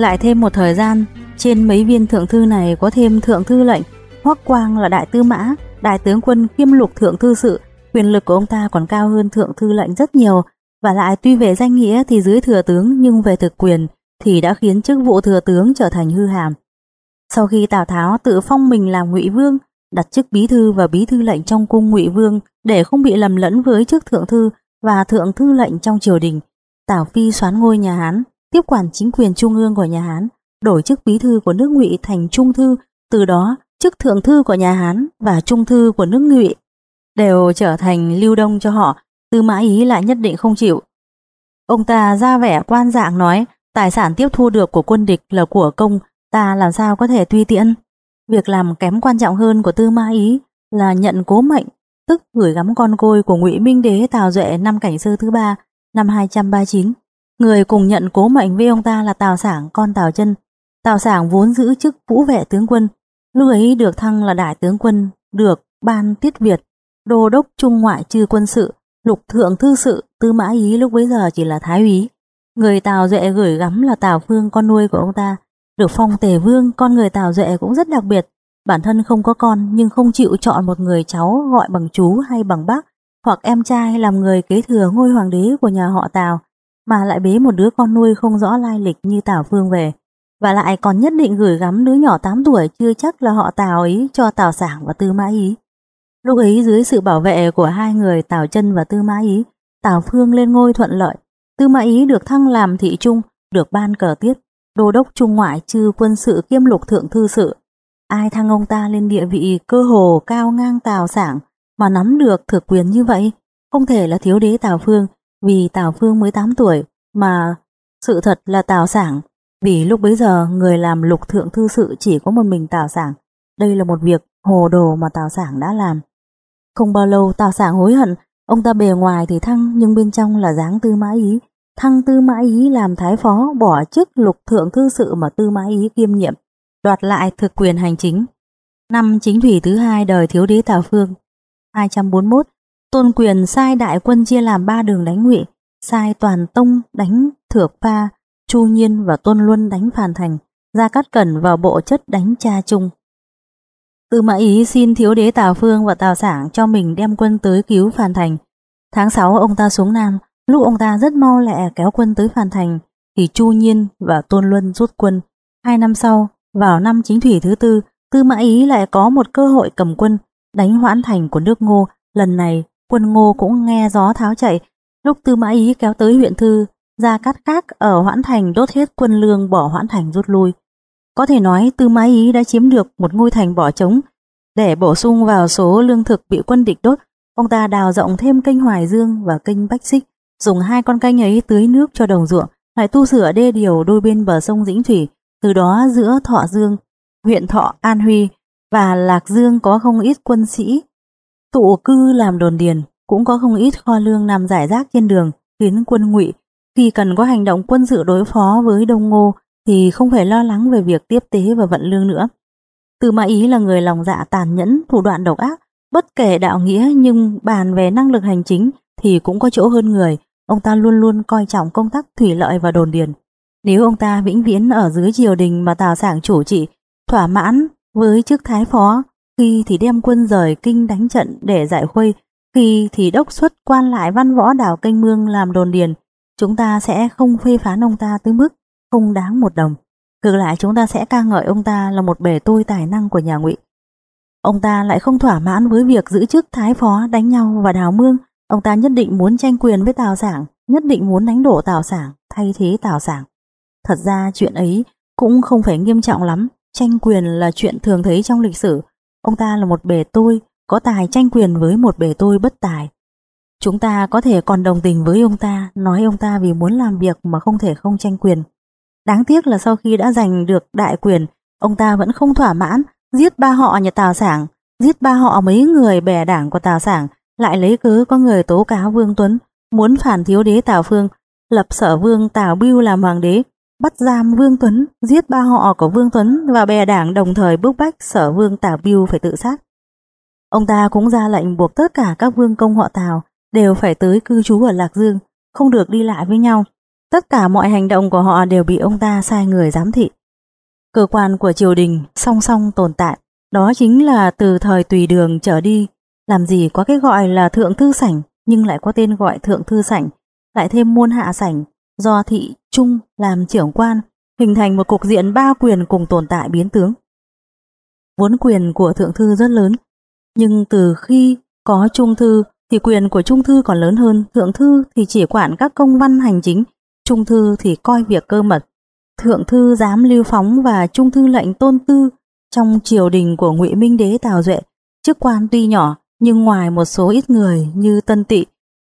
Lại thêm một thời gian, trên mấy viên thượng thư này có thêm thượng thư lệnh, Hoắc Quang là đại tư mã, đại tướng quân kiêm lục thượng thư sự, quyền lực của ông ta còn cao hơn thượng thư lệnh rất nhiều, và lại tuy về danh nghĩa thì dưới thừa tướng nhưng về thực quyền thì đã khiến chức vụ thừa tướng trở thành hư hàm. Sau khi Tào Tháo tự phong mình làm Ngụy Vương, đặt chức bí thư và bí thư lệnh trong cung Ngụy Vương để không bị lầm lẫn với chức thượng thư và thượng thư lệnh trong triều đình, Tào Phi xoán ngôi nhà Hán, tiếp quản chính quyền trung ương của nhà Hán, đổi chức bí thư của nước Ngụy thành trung thư, từ đó chức thượng thư của nhà Hán và trung thư của nước Ngụy đều trở thành lưu đông cho họ, Tư Mã Ý lại nhất định không chịu. Ông ta ra vẻ quan dạng nói, tài sản tiếp thu được của quân địch là của công, ta làm sao có thể tùy tiện. Việc làm kém quan trọng hơn của Tư Mã Ý là nhận cố mệnh, tức gửi gắm con côi của Ngụy Minh Đế Tào Duệ năm cảnh sơ thứ ba năm 239. Người cùng nhận cố mệnh với ông ta là Tào Sảng con Tào Chân. Tào Sảng vốn giữ chức vũ vệ tướng quân, lúc ấy được thăng là đại tướng quân, được ban tiết Việt, đô đốc trung ngoại trừ quân sự, lục thượng thư sự, tư mã ý lúc bấy giờ chỉ là thái úy. Người Tào Duệ gửi gắm là Tào Phương con nuôi của ông ta, được phong tề vương, con người Tào Duệ cũng rất đặc biệt. Bản thân không có con nhưng không chịu chọn một người cháu gọi bằng chú hay bằng bác, hoặc em trai làm người kế thừa ngôi hoàng đế của nhà họ Tào, mà lại bế một đứa con nuôi không rõ lai lịch như Tào Phương về. Và lại còn nhất định gửi gắm đứa nhỏ 8 tuổi chưa chắc là họ Tào ấy cho Tào Sảng và Tư Mã Ý. Lúc ấy dưới sự bảo vệ của hai người Tào Chân và Tư Mã Ý, Tào Phương lên ngôi thuận lợi. Tư Mã Ý được thăng làm thị trung, được ban cờ tiết, đô đốc trung ngoại trừ quân sự kiêm lục thượng thư sự. Ai thăng ông ta lên địa vị cơ hồ cao ngang Tào Sảng mà nắm được thực quyền như vậy? Không thể là thiếu đế Tào Phương, vì Tào Phương mới 8 tuổi, mà sự thật là Tào Sảng. Vì lúc bấy giờ người làm lục thượng thư sự chỉ có một mình Tào Sảng. Đây là một việc hồ đồ mà Tào Sảng đã làm. Không bao lâu Tào Sảng hối hận, ông ta bề ngoài thì thăng nhưng bên trong là dáng tư mã ý. Thăng tư mã ý làm thái phó bỏ chức lục thượng thư sự mà tư mã ý kiêm nhiệm, đoạt lại thực quyền hành chính. Năm chính thủy thứ hai đời thiếu đế Tào Phương 241 Tôn quyền sai đại quân chia làm ba đường đánh ngụy, sai toàn tông đánh thược pha, chu nhiên và tôn luân đánh phàn thành, ra cắt cẩn vào bộ chất đánh cha trung. Tư Mã Ý xin thiếu đế Tào Phương và Tào Sảng cho mình đem quân tới cứu phàn Thành. Tháng 6 ông ta xuống Nam, lúc ông ta rất mau lẹ kéo quân tới phàn Thành, thì Chu Nhiên và Tôn Luân rút quân. Hai năm sau, vào năm chính thủy thứ tư, Tư Mã Ý lại có một cơ hội cầm quân, đánh hoãn thành của nước Ngô. Lần này, quân Ngô cũng nghe gió tháo chạy. Lúc Tư Mã Ý kéo tới huyện Thư, ra cắt khác ở Hoãn Thành đốt hết quân lương bỏ Hoãn Thành rút lui. Có thể nói Tư Mã Ý đã chiếm được một ngôi thành bỏ trống. Để bổ sung vào số lương thực bị quân địch đốt, ông ta đào rộng thêm kênh Hoài Dương và kênh Bách Xích, dùng hai con kênh ấy tưới nước cho đồng ruộng, lại tu sửa đê điều đôi bên bờ sông Dĩnh Thủy, từ đó giữa Thọ Dương, huyện Thọ An Huy và Lạc Dương có không ít quân sĩ tụ cư làm đồn điền, cũng có không ít kho lương nằm giải rác trên đường, khiến quân ngụy khi cần có hành động quân sự đối phó với Đông Ngô thì không phải lo lắng về việc tiếp tế và vận lương nữa. Từ Mã Ý là người lòng dạ tàn nhẫn, thủ đoạn độc ác, bất kể đạo nghĩa nhưng bàn về năng lực hành chính thì cũng có chỗ hơn người. Ông ta luôn luôn coi trọng công tác thủy lợi và đồn điền. Nếu ông ta vĩnh viễn ở dưới triều đình mà Tào Sảng chủ trị, thỏa mãn với chức thái phó, khi thì đem quân rời kinh đánh trận để giải khuây, khi thì đốc xuất quan lại văn võ đảo canh mương làm đồn điền, chúng ta sẽ không phê phán ông ta tới mức không đáng một đồng. Ngược lại chúng ta sẽ ca ngợi ông ta là một bề tôi tài năng của nhà ngụy. Ông ta lại không thỏa mãn với việc giữ chức thái phó đánh nhau và đào mương. Ông ta nhất định muốn tranh quyền với Tào Sảng, nhất định muốn đánh đổ Tào Sảng, thay thế Tào Sảng. Thật ra chuyện ấy cũng không phải nghiêm trọng lắm. Tranh quyền là chuyện thường thấy trong lịch sử. Ông ta là một bề tôi, có tài tranh quyền với một bề tôi bất tài. Chúng ta có thể còn đồng tình với ông ta, nói ông ta vì muốn làm việc mà không thể không tranh quyền. Đáng tiếc là sau khi đã giành được đại quyền, ông ta vẫn không thỏa mãn, giết ba họ nhà Tào Sảng, giết ba họ mấy người bè đảng của Tào Sảng, lại lấy cớ có người tố cáo Vương Tuấn muốn phản thiếu đế Tào Phương, lập sở vương Tào Bưu làm hoàng đế, bắt giam Vương Tuấn, giết ba họ của Vương Tuấn và bè đảng đồng thời bức bách sở vương Tào biêu phải tự sát. Ông ta cũng ra lệnh buộc tất cả các vương công họ Tào đều phải tới cư trú ở Lạc Dương, không được đi lại với nhau. Tất cả mọi hành động của họ đều bị ông ta sai người giám thị. Cơ quan của triều đình song song tồn tại, đó chính là từ thời tùy đường trở đi, làm gì có cái gọi là thượng thư sảnh nhưng lại có tên gọi thượng thư sảnh, lại thêm muôn hạ sảnh do thị trung làm trưởng quan, hình thành một cục diện ba quyền cùng tồn tại biến tướng. Vốn quyền của thượng thư rất lớn, nhưng từ khi có trung thư thì quyền của trung thư còn lớn hơn, thượng thư thì chỉ quản các công văn hành chính, trung thư thì coi việc cơ mật. Thượng thư giám lưu phóng và trung thư lệnh tôn tư trong triều đình của ngụy Minh đế Tào Duệ, chức quan tuy nhỏ nhưng ngoài một số ít người như Tân Tị,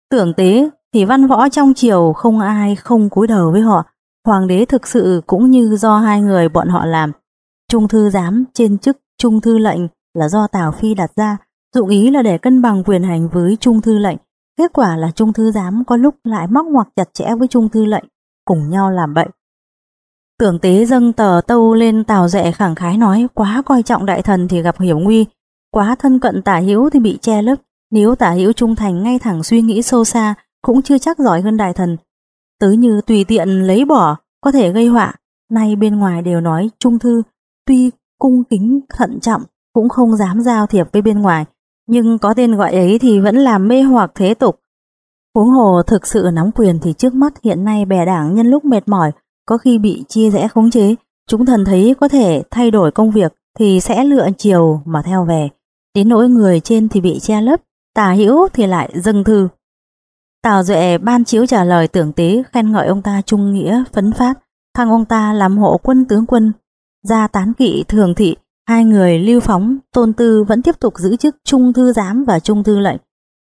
Tưởng Tế thì văn võ trong triều không ai không cúi đầu với họ. Hoàng đế thực sự cũng như do hai người bọn họ làm. Trung thư giám trên chức trung thư lệnh là do Tào Phi đặt ra, dụng ý là để cân bằng quyền hành với trung thư lệnh. Kết quả là trung thư giám có lúc lại móc ngoặc chặt chẽ với trung thư lệnh, cùng nhau làm bệnh. Tưởng tế dâng tờ tâu lên Tào dệ khẳng khái nói quá coi trọng đại thần thì gặp hiểm nguy, quá thân cận tả hữu thì bị che lấp, nếu tả hữu trung thành ngay thẳng suy nghĩ sâu xa cũng chưa chắc giỏi hơn đại thần. Tứ như tùy tiện lấy bỏ có thể gây họa, nay bên ngoài đều nói trung thư tuy cung kính thận trọng cũng không dám giao thiệp với bên ngoài, nhưng có tên gọi ấy thì vẫn làm mê hoặc thế tục. Huống hồ thực sự nắm quyền thì trước mắt hiện nay bè đảng nhân lúc mệt mỏi có khi bị chia rẽ khống chế, chúng thần thấy có thể thay đổi công việc thì sẽ lựa chiều mà theo về. Đến nỗi người trên thì bị che lấp, tà hữu thì lại dâng thư. Tào Duệ ban chiếu trả lời tưởng tế khen ngợi ông ta trung nghĩa phấn phát, thăng ông ta làm hộ quân tướng quân, ra tán kỵ thường thị, hai người lưu phóng, tôn tư vẫn tiếp tục giữ chức trung thư giám và trung thư lệnh.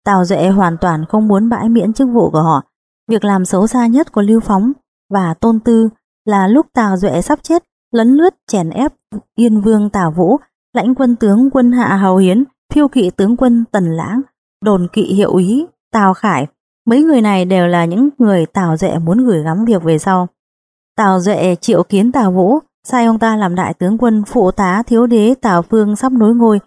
Tào Duệ hoàn toàn không muốn bãi miễn chức vụ của họ. Việc làm xấu xa nhất của lưu phóng và tôn tư là lúc Tào Duệ sắp chết, lấn lướt chèn ép Yên Vương Tào Vũ, lãnh quân tướng quân Hạ Hầu Hiến, phiêu kỵ tướng quân Tần Lãng, đồn kỵ hiệu úy Tào Khải. Mấy người này đều là những người Tào Duệ muốn gửi gắm việc về sau. Tào Duệ triệu kiến Tào Vũ, sai ông ta làm đại tướng quân phụ tá thiếu đế Tào Phương sắp nối ngôi.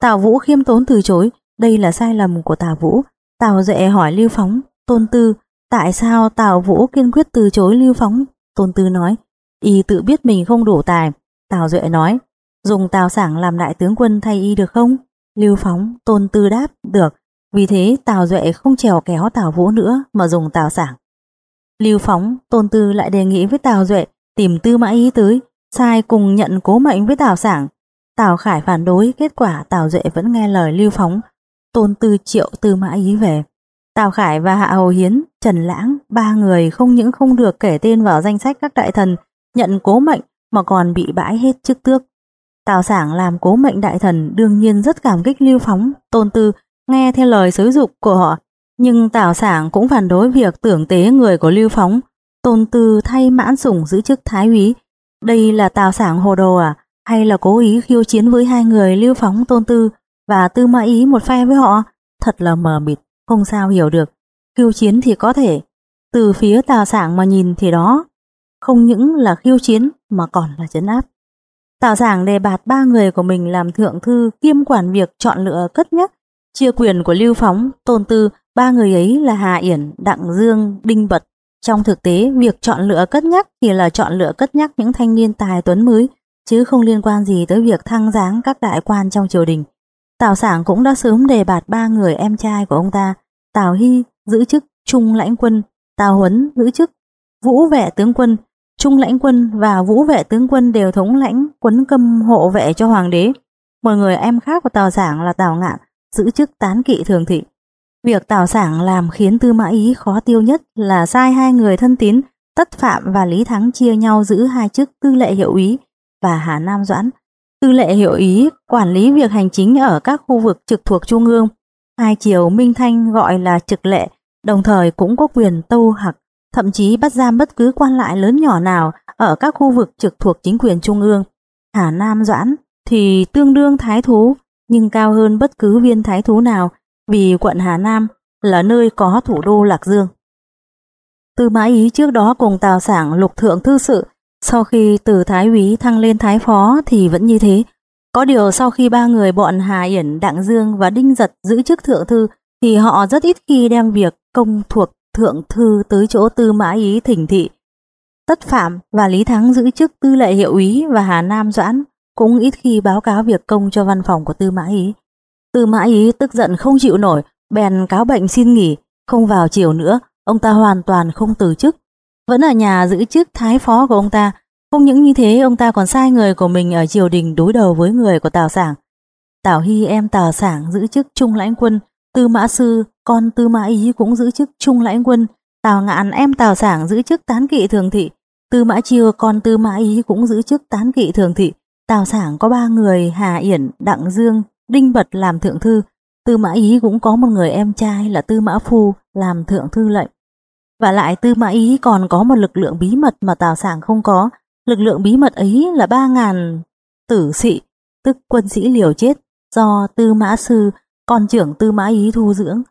Tào Vũ khiêm tốn từ chối, đây là sai lầm của Tào Vũ. Tào Duệ hỏi Lưu Phóng, Tôn Tư, tại sao Tào Vũ kiên quyết từ chối Lưu Phóng? Tôn Tư nói, y tự biết mình không đủ tài. Tào Duệ nói, dùng Tào Sảng làm đại tướng quân thay y được không? Lưu Phóng, Tôn Tư đáp, được. Vì thế Tào Duệ không trèo kéo Tào Vũ nữa mà dùng Tào Sảng. Lưu Phóng, Tôn Tư lại đề nghị với Tào Duệ tìm Tư Mã Ý tới, sai cùng nhận cố mệnh với Tào Sảng. Tào Khải phản đối, kết quả Tào Duệ vẫn nghe lời Lưu Phóng, Tôn Tư triệu Tư Mã Ý về. Tào Khải và Hạ Hầu Hiến, Trần Lãng, ba người không những không được kể tên vào danh sách các đại thần nhận cố mệnh mà còn bị bãi hết chức tước. Tào Sảng làm cố mệnh đại thần đương nhiên rất cảm kích Lưu Phóng, Tôn Tư nghe theo lời xới dục của họ, nhưng Tào Sảng cũng phản đối việc tưởng tế người của Lưu Phóng, Tôn Tư thay mãn sủng giữ chức thái úy. Đây là Tào Sảng hồ đồ à, hay là cố ý khiêu chiến với hai người Lưu Phóng Tôn Tư và Tư Mã Ý một phe với họ? Thật là mờ mịt, không sao hiểu được. Khiêu chiến thì có thể, từ phía Tào Sảng mà nhìn thì đó, không những là khiêu chiến mà còn là chấn áp. Tào Sảng đề bạt ba người của mình làm thượng thư kiêm quản việc chọn lựa cất nhắc Chia quyền của Lưu Phóng, Tôn Tư, ba người ấy là Hà Yển, Đặng Dương, Đinh Bật. Trong thực tế, việc chọn lựa cất nhắc thì là chọn lựa cất nhắc những thanh niên tài tuấn mới, chứ không liên quan gì tới việc thăng giáng các đại quan trong triều đình. Tào Sảng cũng đã sớm đề bạt ba người em trai của ông ta, Tào Hy giữ chức Trung lãnh quân, Tào Huấn giữ chức Vũ vệ tướng quân, Trung lãnh quân và Vũ vệ tướng quân đều thống lãnh quấn câm hộ vệ cho hoàng đế. Một người em khác của Tào Sảng là Tào Ngạn giữ chức tán kỵ thường thị. Việc Tào Sảng làm khiến Tư Mã Ý khó tiêu nhất là sai hai người thân tín Tất Phạm và Lý Thắng chia nhau giữ hai chức tư lệ hiệu Ý và Hà Nam Doãn. Tư lệ hiệu Ý quản lý việc hành chính ở các khu vực trực thuộc trung ương. Hai chiều Minh Thanh gọi là trực lệ, đồng thời cũng có quyền tâu hặc, thậm chí bắt giam bất cứ quan lại lớn nhỏ nào ở các khu vực trực thuộc chính quyền trung ương. Hà Nam Doãn thì tương đương thái thú, nhưng cao hơn bất cứ viên thái thú nào vì quận Hà Nam là nơi có thủ đô Lạc Dương. Tư Mã Ý trước đó cùng Tào Sảng lục thượng thư sự, sau khi từ thái úy thăng lên thái phó thì vẫn như thế. Có điều sau khi ba người bọn Hà Yển, Đặng Dương và Đinh Giật giữ chức thượng thư thì họ rất ít khi đem việc công thuộc thượng thư tới chỗ tư mã ý thỉnh thị. Tất Phạm và Lý Thắng giữ chức tư lệ hiệu úy và Hà Nam Doãn cũng ít khi báo cáo việc công cho văn phòng của tư mã ý. Tư mã ý tức giận không chịu nổi, bèn cáo bệnh xin nghỉ, không vào chiều nữa, ông ta hoàn toàn không từ chức. Vẫn ở nhà giữ chức thái phó của ông ta, không những như thế ông ta còn sai người của mình ở triều đình đối đầu với người của Tào Sảng. Tào Hy em Tào Sảng giữ chức trung lãnh quân, Tư Mã Sư, con Tư Mã Ý cũng giữ chức trung lãnh quân, Tào Ngạn em Tào Sảng giữ chức tán kỵ thường thị, Tư Mã Chiêu con Tư Mã Ý cũng giữ chức tán kỵ thường thị. Tào Sảng có ba người Hà Yển, Đặng Dương, Đinh Bật làm thượng thư. Tư Mã Ý cũng có một người em trai là Tư Mã Phu làm thượng thư lệnh. Và lại Tư Mã Ý còn có một lực lượng bí mật mà Tào Sảng không có. Lực lượng bí mật ấy là ba ngàn tử sĩ, tức quân sĩ liều chết do Tư Mã Sư, con trưởng Tư Mã Ý thu dưỡng,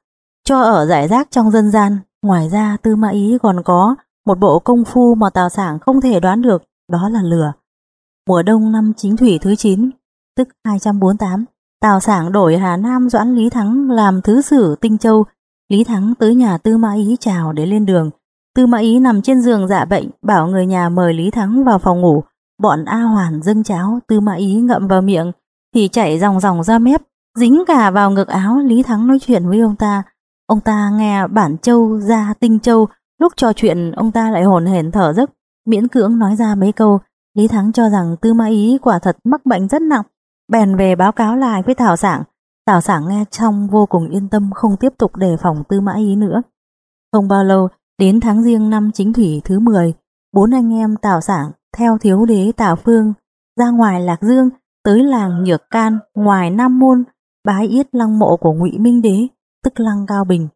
cho ở giải rác trong dân gian. Ngoài ra Tư Mã Ý còn có một bộ công phu mà Tào Sảng không thể đoán được, đó là lừa. Mùa đông năm chính thủy thứ 9, tức 248, Tào Sảng đổi Hà Nam Doãn Lý Thắng làm thứ sử Tinh Châu. Lý Thắng tới nhà Tư Mã Ý chào để lên đường. Tư Mã Ý nằm trên giường dạ bệnh, bảo người nhà mời Lý Thắng vào phòng ngủ. Bọn A Hoàn dâng cháo, Tư Mã Ý ngậm vào miệng, thì chảy dòng dòng ra mép, dính cả vào ngực áo. Lý Thắng nói chuyện với ông ta. Ông ta nghe bản châu ra Tinh Châu, lúc trò chuyện ông ta lại hồn hển thở dốc, miễn cưỡng nói ra mấy câu. Lý Thắng cho rằng Tư Mã Ý quả thật mắc bệnh rất nặng, bèn về báo cáo lại với Thảo Sảng. Tào Sảng nghe trong vô cùng yên tâm không tiếp tục đề phòng Tư Mã Ý nữa. Không bao lâu, đến tháng riêng năm chính thủy thứ 10, bốn anh em Tào Sảng theo thiếu đế Tào Phương ra ngoài Lạc Dương tới làng Nhược Can ngoài Nam Môn bái yết lăng mộ của Ngụy Minh Đế, tức lăng Cao Bình.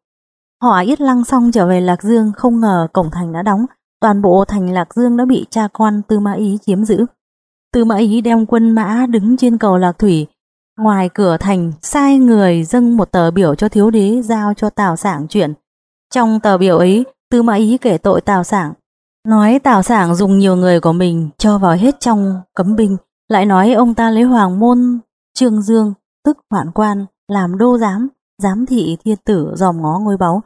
Họ yết lăng xong trở về Lạc Dương không ngờ cổng thành đã đóng, toàn bộ thành Lạc Dương đã bị cha con Tư Mã Ý chiếm giữ. Tư Mã Ý đem quân mã đứng trên cầu Lạc Thủy, ngoài cửa thành sai người dâng một tờ biểu cho thiếu đế giao cho Tào Sảng chuyển. Trong tờ biểu ấy, Tư Mã Ý kể tội Tào Sảng, nói Tào Sảng dùng nhiều người của mình cho vào hết trong cấm binh, lại nói ông ta lấy hoàng môn Trương Dương, tức hoạn quan, làm đô giám, giám thị thiên tử dòm ngó ngôi báu.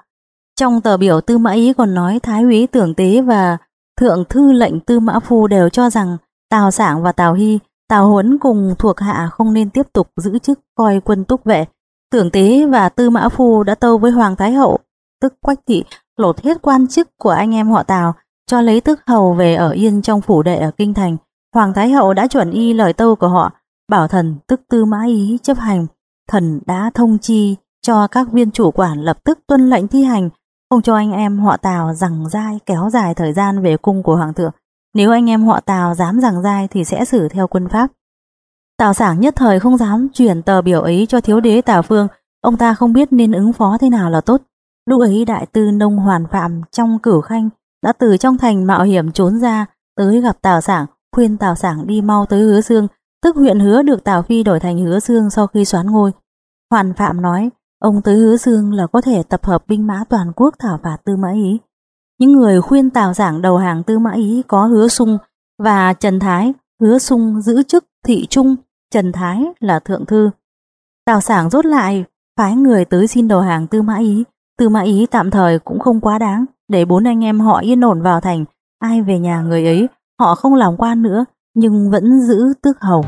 Trong tờ biểu Tư Mã Ý còn nói Thái úy Tưởng Tế và Thượng Thư lệnh Tư Mã Phu đều cho rằng Tào Sảng và Tào Hy, Tào Huấn cùng thuộc hạ không nên tiếp tục giữ chức coi quân túc vệ. Tưởng Tế và Tư Mã Phu đã tâu với Hoàng Thái Hậu, tức Quách Thị, lột hết quan chức của anh em họ Tào, cho lấy tức hầu về ở yên trong phủ đệ ở Kinh Thành. Hoàng Thái Hậu đã chuẩn y lời tâu của họ, bảo thần tức Tư Mã Ý chấp hành. Thần đã thông chi cho các viên chủ quản lập tức tuân lệnh thi hành, không cho anh em họ Tào rằng dai kéo dài thời gian về cung của Hoàng thượng. Nếu anh em họ Tào dám rằng dai thì sẽ xử theo quân pháp. Tào Sảng nhất thời không dám chuyển tờ biểu ấy cho thiếu đế Tào Phương, ông ta không biết nên ứng phó thế nào là tốt. Lúc ấy đại tư nông hoàn phạm trong cửu khanh đã từ trong thành mạo hiểm trốn ra tới gặp Tào Sảng, khuyên Tào Sảng đi mau tới hứa xương, tức huyện hứa được Tào Phi đổi thành hứa xương sau khi xoán ngôi. Hoàn phạm nói, Ông tới hứa dương là có thể tập hợp binh mã toàn quốc thảo phạt Tư Mã Ý. Những người khuyên Tào Giảng đầu hàng Tư Mã Ý có hứa sung và Trần Thái, hứa sung giữ chức thị trung, Trần Thái là thượng thư. Tào Sảng rốt lại, phái người tới xin đầu hàng Tư Mã Ý. Tư Mã Ý tạm thời cũng không quá đáng, để bốn anh em họ yên ổn vào thành, ai về nhà người ấy, họ không làm quan nữa, nhưng vẫn giữ tước hầu.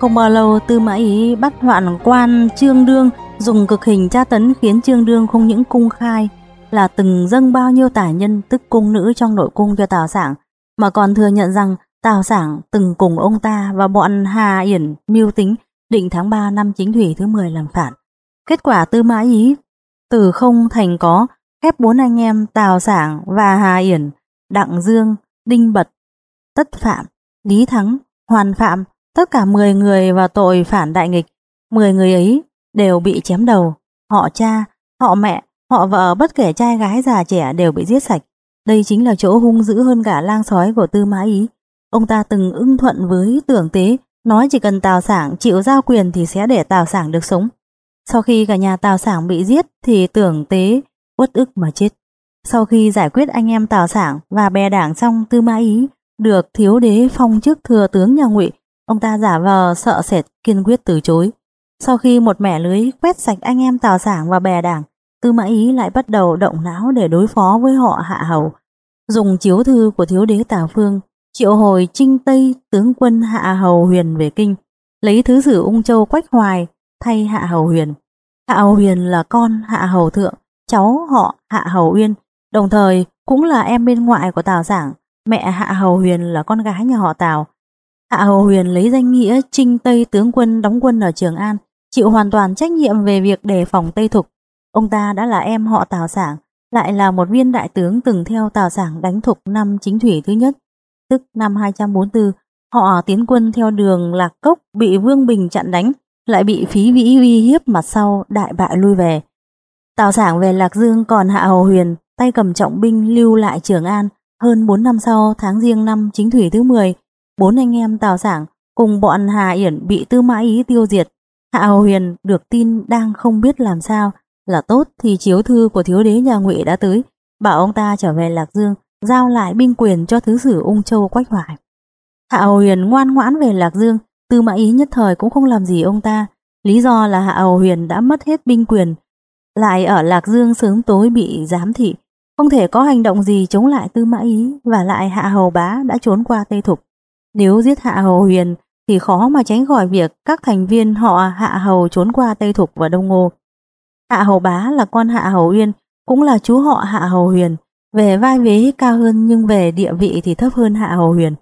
Không bao lâu Tư Mã Ý bắt hoạn quan Trương Đương dùng cực hình tra tấn khiến Trương Đương không những cung khai là từng dâng bao nhiêu tài nhân tức cung nữ trong nội cung cho Tào Sảng mà còn thừa nhận rằng Tào Sảng từng cùng ông ta và bọn Hà Yển mưu tính định tháng 3 năm chính thủy thứ 10 làm phản. Kết quả Tư Mã Ý từ không thành có khép bốn anh em Tào Sảng và Hà Yển, Đặng Dương, Đinh Bật, Tất Phạm, Lý Thắng, Hoàn Phạm Tất cả 10 người vào tội phản đại nghịch, 10 người ấy đều bị chém đầu, họ cha, họ mẹ họ vợ bất kể trai gái già trẻ đều bị giết sạch. Đây chính là chỗ hung dữ hơn cả lang sói của Tư Mã Ý. Ông ta từng ưng thuận với tưởng tế, nói chỉ cần Tào Sảng chịu giao quyền thì sẽ để Tào Sảng được sống. Sau khi cả nhà Tào Sảng bị giết thì tưởng tế uất ức mà chết. Sau khi giải quyết anh em Tào Sảng và bè đảng xong Tư Mã Ý được thiếu đế phong chức thừa tướng nhà Ngụy, ông ta giả vờ sợ sệt kiên quyết từ chối. Sau khi một mẻ lưới quét sạch anh em Tào Sảng và bè đảng, Tư Mã Ý lại bắt đầu động não để đối phó với họ Hạ Hầu. Dùng chiếu thư của thiếu đế Tào Phương, triệu hồi trinh Tây tướng quân Hạ Hầu Huyền về kinh, lấy thứ sử ung châu Quách Hoài thay Hạ Hầu Huyền. Hạ Hầu Huyền là con Hạ Hầu Thượng, cháu họ Hạ Hầu Uyên, đồng thời cũng là em bên ngoại của Tào Giảng, mẹ Hạ Hầu Huyền là con gái nhà họ Tào. Hạ Hầu Huyền lấy danh nghĩa Trinh Tây tướng quân đóng quân ở Trường An, chịu hoàn toàn trách nhiệm về việc đề phòng Tây Thục. Ông ta đã là em họ Tào Sảng, lại là một viên đại tướng từng theo Tào Sảng đánh thục năm chính thủy thứ nhất, tức năm 244. Họ tiến quân theo đường Lạc Cốc bị Vương Bình chặn đánh, lại bị phí vĩ uy hiếp mặt sau đại bại lui về. Tào Sảng về Lạc Dương còn Hạ Hầu Huyền tay cầm trọng binh lưu lại Trường An. Hơn 4 năm sau tháng riêng năm chính thủy thứ 10, bốn anh em Tào Sảng cùng bọn Hà Yển bị Tư Mã Ý tiêu diệt. Hạ Huyền được tin đang không biết làm sao, là tốt thì chiếu thư của thiếu đế nhà Ngụy đã tới, bảo ông ta trở về Lạc Dương, giao lại binh quyền cho thứ sử Ung Châu Quách Hoài. Hạ Huyền ngoan ngoãn về Lạc Dương, Tư Mã Ý nhất thời cũng không làm gì ông ta, lý do là Hạ Huyền đã mất hết binh quyền, lại ở Lạc Dương sớm tối bị giám thị, không thể có hành động gì chống lại Tư Mã Ý và lại Hạ Hầu Bá đã trốn qua Tây Thục. Nếu giết Hạ Hầu Huyền thì khó mà tránh khỏi việc các thành viên họ Hạ Hầu trốn qua Tây Thục và Đông Ngô. Hạ Hầu Bá là con Hạ Hầu Uyên, cũng là chú họ Hạ Hầu Huyền, về vai vế cao hơn nhưng về địa vị thì thấp hơn Hạ Hầu Huyền.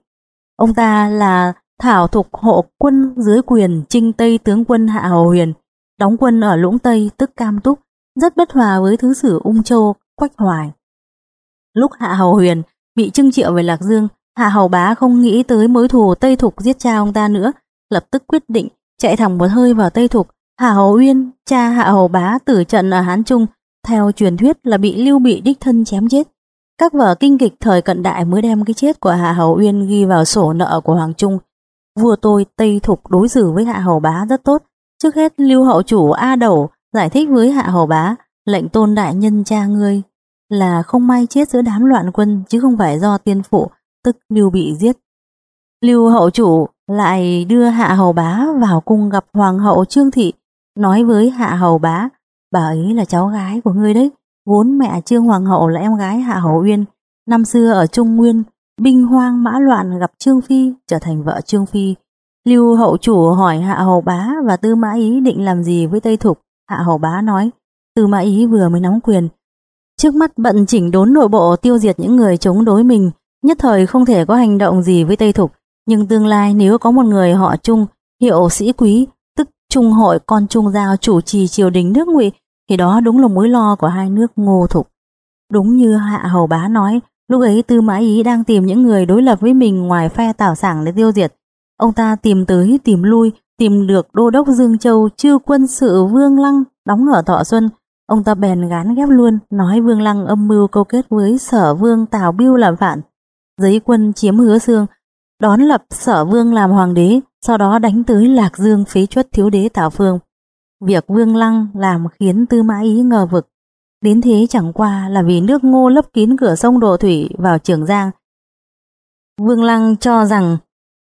Ông ta là thảo thục hộ quân dưới quyền trinh Tây tướng quân Hạ Hầu Huyền, đóng quân ở Lũng Tây tức Cam Túc, rất bất hòa với thứ sử Ung Châu, Quách Hoài. Lúc Hạ Hầu Huyền bị trưng triệu về Lạc Dương, Hạ Hầu Bá không nghĩ tới mối thù Tây Thục giết cha ông ta nữa, lập tức quyết định chạy thẳng một hơi vào Tây Thục. Hạ Hầu Uyên, cha Hạ Hầu Bá tử trận ở Hán Trung, theo truyền thuyết là bị Lưu Bị đích thân chém chết. Các vở kinh kịch thời cận đại mới đem cái chết của Hạ Hầu Uyên ghi vào sổ nợ của Hoàng Trung. Vua tôi Tây Thục đối xử với Hạ Hầu Bá rất tốt. Trước hết Lưu Hậu Chủ A Đầu giải thích với Hạ Hầu Bá, lệnh tôn đại nhân cha ngươi là không may chết giữa đám loạn quân chứ không phải do tiên phụ, tức Lưu bị giết. Lưu hậu chủ lại đưa Hạ Hầu Bá vào cung gặp Hoàng hậu Trương Thị, nói với Hạ Hầu Bá, bà ấy là cháu gái của ngươi đấy, vốn mẹ Trương Hoàng hậu là em gái Hạ Hầu Uyên, năm xưa ở Trung Nguyên, binh hoang mã loạn gặp Trương Phi, trở thành vợ Trương Phi. Lưu hậu chủ hỏi Hạ Hầu Bá và Tư Mã Ý định làm gì với Tây Thục, Hạ Hầu Bá nói, Tư Mã Ý vừa mới nắm quyền, Trước mắt bận chỉnh đốn nội bộ tiêu diệt những người chống đối mình, nhất thời không thể có hành động gì với Tây Thục, nhưng tương lai nếu có một người họ Trung, hiệu sĩ quý, tức Trung hội con Trung giao chủ trì triều đình nước Ngụy, thì đó đúng là mối lo của hai nước Ngô Thục. Đúng như Hạ Hầu Bá nói, lúc ấy Tư Mã Ý đang tìm những người đối lập với mình ngoài phe Tào Sảng để tiêu diệt. Ông ta tìm tới tìm lui, tìm được đô đốc Dương Châu chư quân sự Vương Lăng đóng ở Thọ Xuân, Ông ta bèn gán ghép luôn, nói Vương Lăng âm mưu câu kết với sở vương Tào Biêu làm phản. Giấy quân chiếm hứa xương, đón lập sở vương làm hoàng đế, sau đó đánh tới Lạc Dương phế chuất thiếu đế Tào Phương. Việc Vương Lăng làm khiến Tư Mã Ý ngờ vực. Đến thế chẳng qua là vì nước ngô lấp kín cửa sông Độ Thủy vào Trường Giang. Vương Lăng cho rằng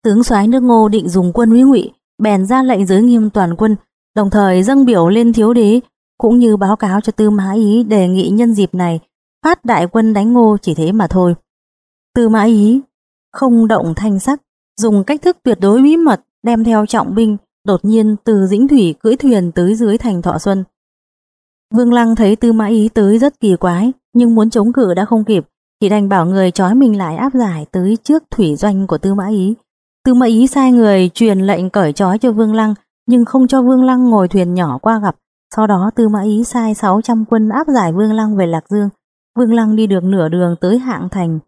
tướng soái nước ngô định dùng quân huy ngụy bèn ra lệnh giới nghiêm toàn quân, đồng thời dâng biểu lên thiếu đế cũng như báo cáo cho Tư Mã Ý đề nghị nhân dịp này phát đại quân đánh ngô chỉ thế mà thôi. Tư Mã Ý không động thanh sắc, dùng cách thức tuyệt đối bí mật đem theo trọng binh đột nhiên từ dĩnh thủy cưỡi thuyền tới dưới thành Thọ Xuân. Vương Lăng thấy Tư Mã Ý tới rất kỳ quái, nhưng muốn chống cự đã không kịp, chỉ đành bảo người trói mình lại áp giải tới trước thủy doanh của Tư Mã Ý. Tư Mã Ý sai người truyền lệnh cởi trói cho Vương Lăng, nhưng không cho Vương Lăng ngồi thuyền nhỏ qua gặp, sau đó Tư Mã Ý sai 600 quân áp giải Vương Lăng về Lạc Dương. Vương Lăng đi được nửa đường tới hạng thành,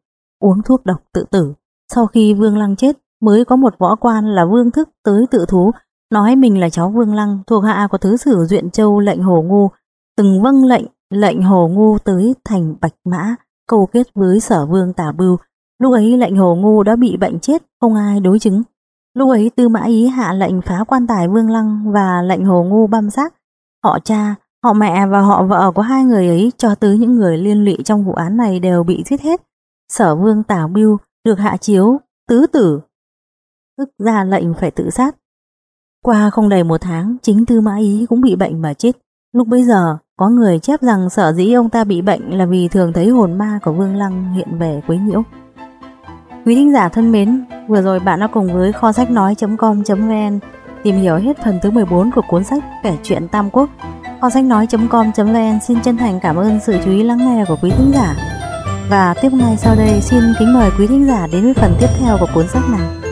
uống thuốc độc tự tử. Sau khi Vương Lăng chết, mới có một võ quan là Vương Thức tới tự thú, nói mình là cháu Vương Lăng thuộc hạ của Thứ sử Duyện Châu lệnh Hồ Ngu, từng vâng lệnh lệnh Hồ Ngu tới thành Bạch Mã, câu kết với sở vương Tả Bưu. Lúc ấy lệnh Hồ Ngu đã bị bệnh chết, không ai đối chứng. Lúc ấy Tư Mã Ý hạ lệnh phá quan tài Vương Lăng và lệnh Hồ Ngu băm xác. Họ cha, họ mẹ và họ vợ của hai người ấy cho tới những người liên lụy trong vụ án này đều bị giết hết. Sở vương Tả mưu được hạ chiếu, tứ tử. Tức ra lệnh phải tự sát. Qua không đầy một tháng, chính Tư Mã Ý cũng bị bệnh mà chết. Lúc bấy giờ, có người chép rằng sở dĩ ông ta bị bệnh là vì thường thấy hồn ma của Vương Lăng hiện về quấy nhiễu. Quý thính giả thân mến, vừa rồi bạn đã cùng với kho sách nói.com.vn tìm hiểu hết phần thứ 14 của cuốn sách kể chuyện Tam Quốc. Kho sách nói.com.vn xin chân thành cảm ơn sự chú ý lắng nghe của quý thính giả. Và tiếp ngay sau đây, xin kính mời quý thính giả đến với phần tiếp theo của cuốn sách này.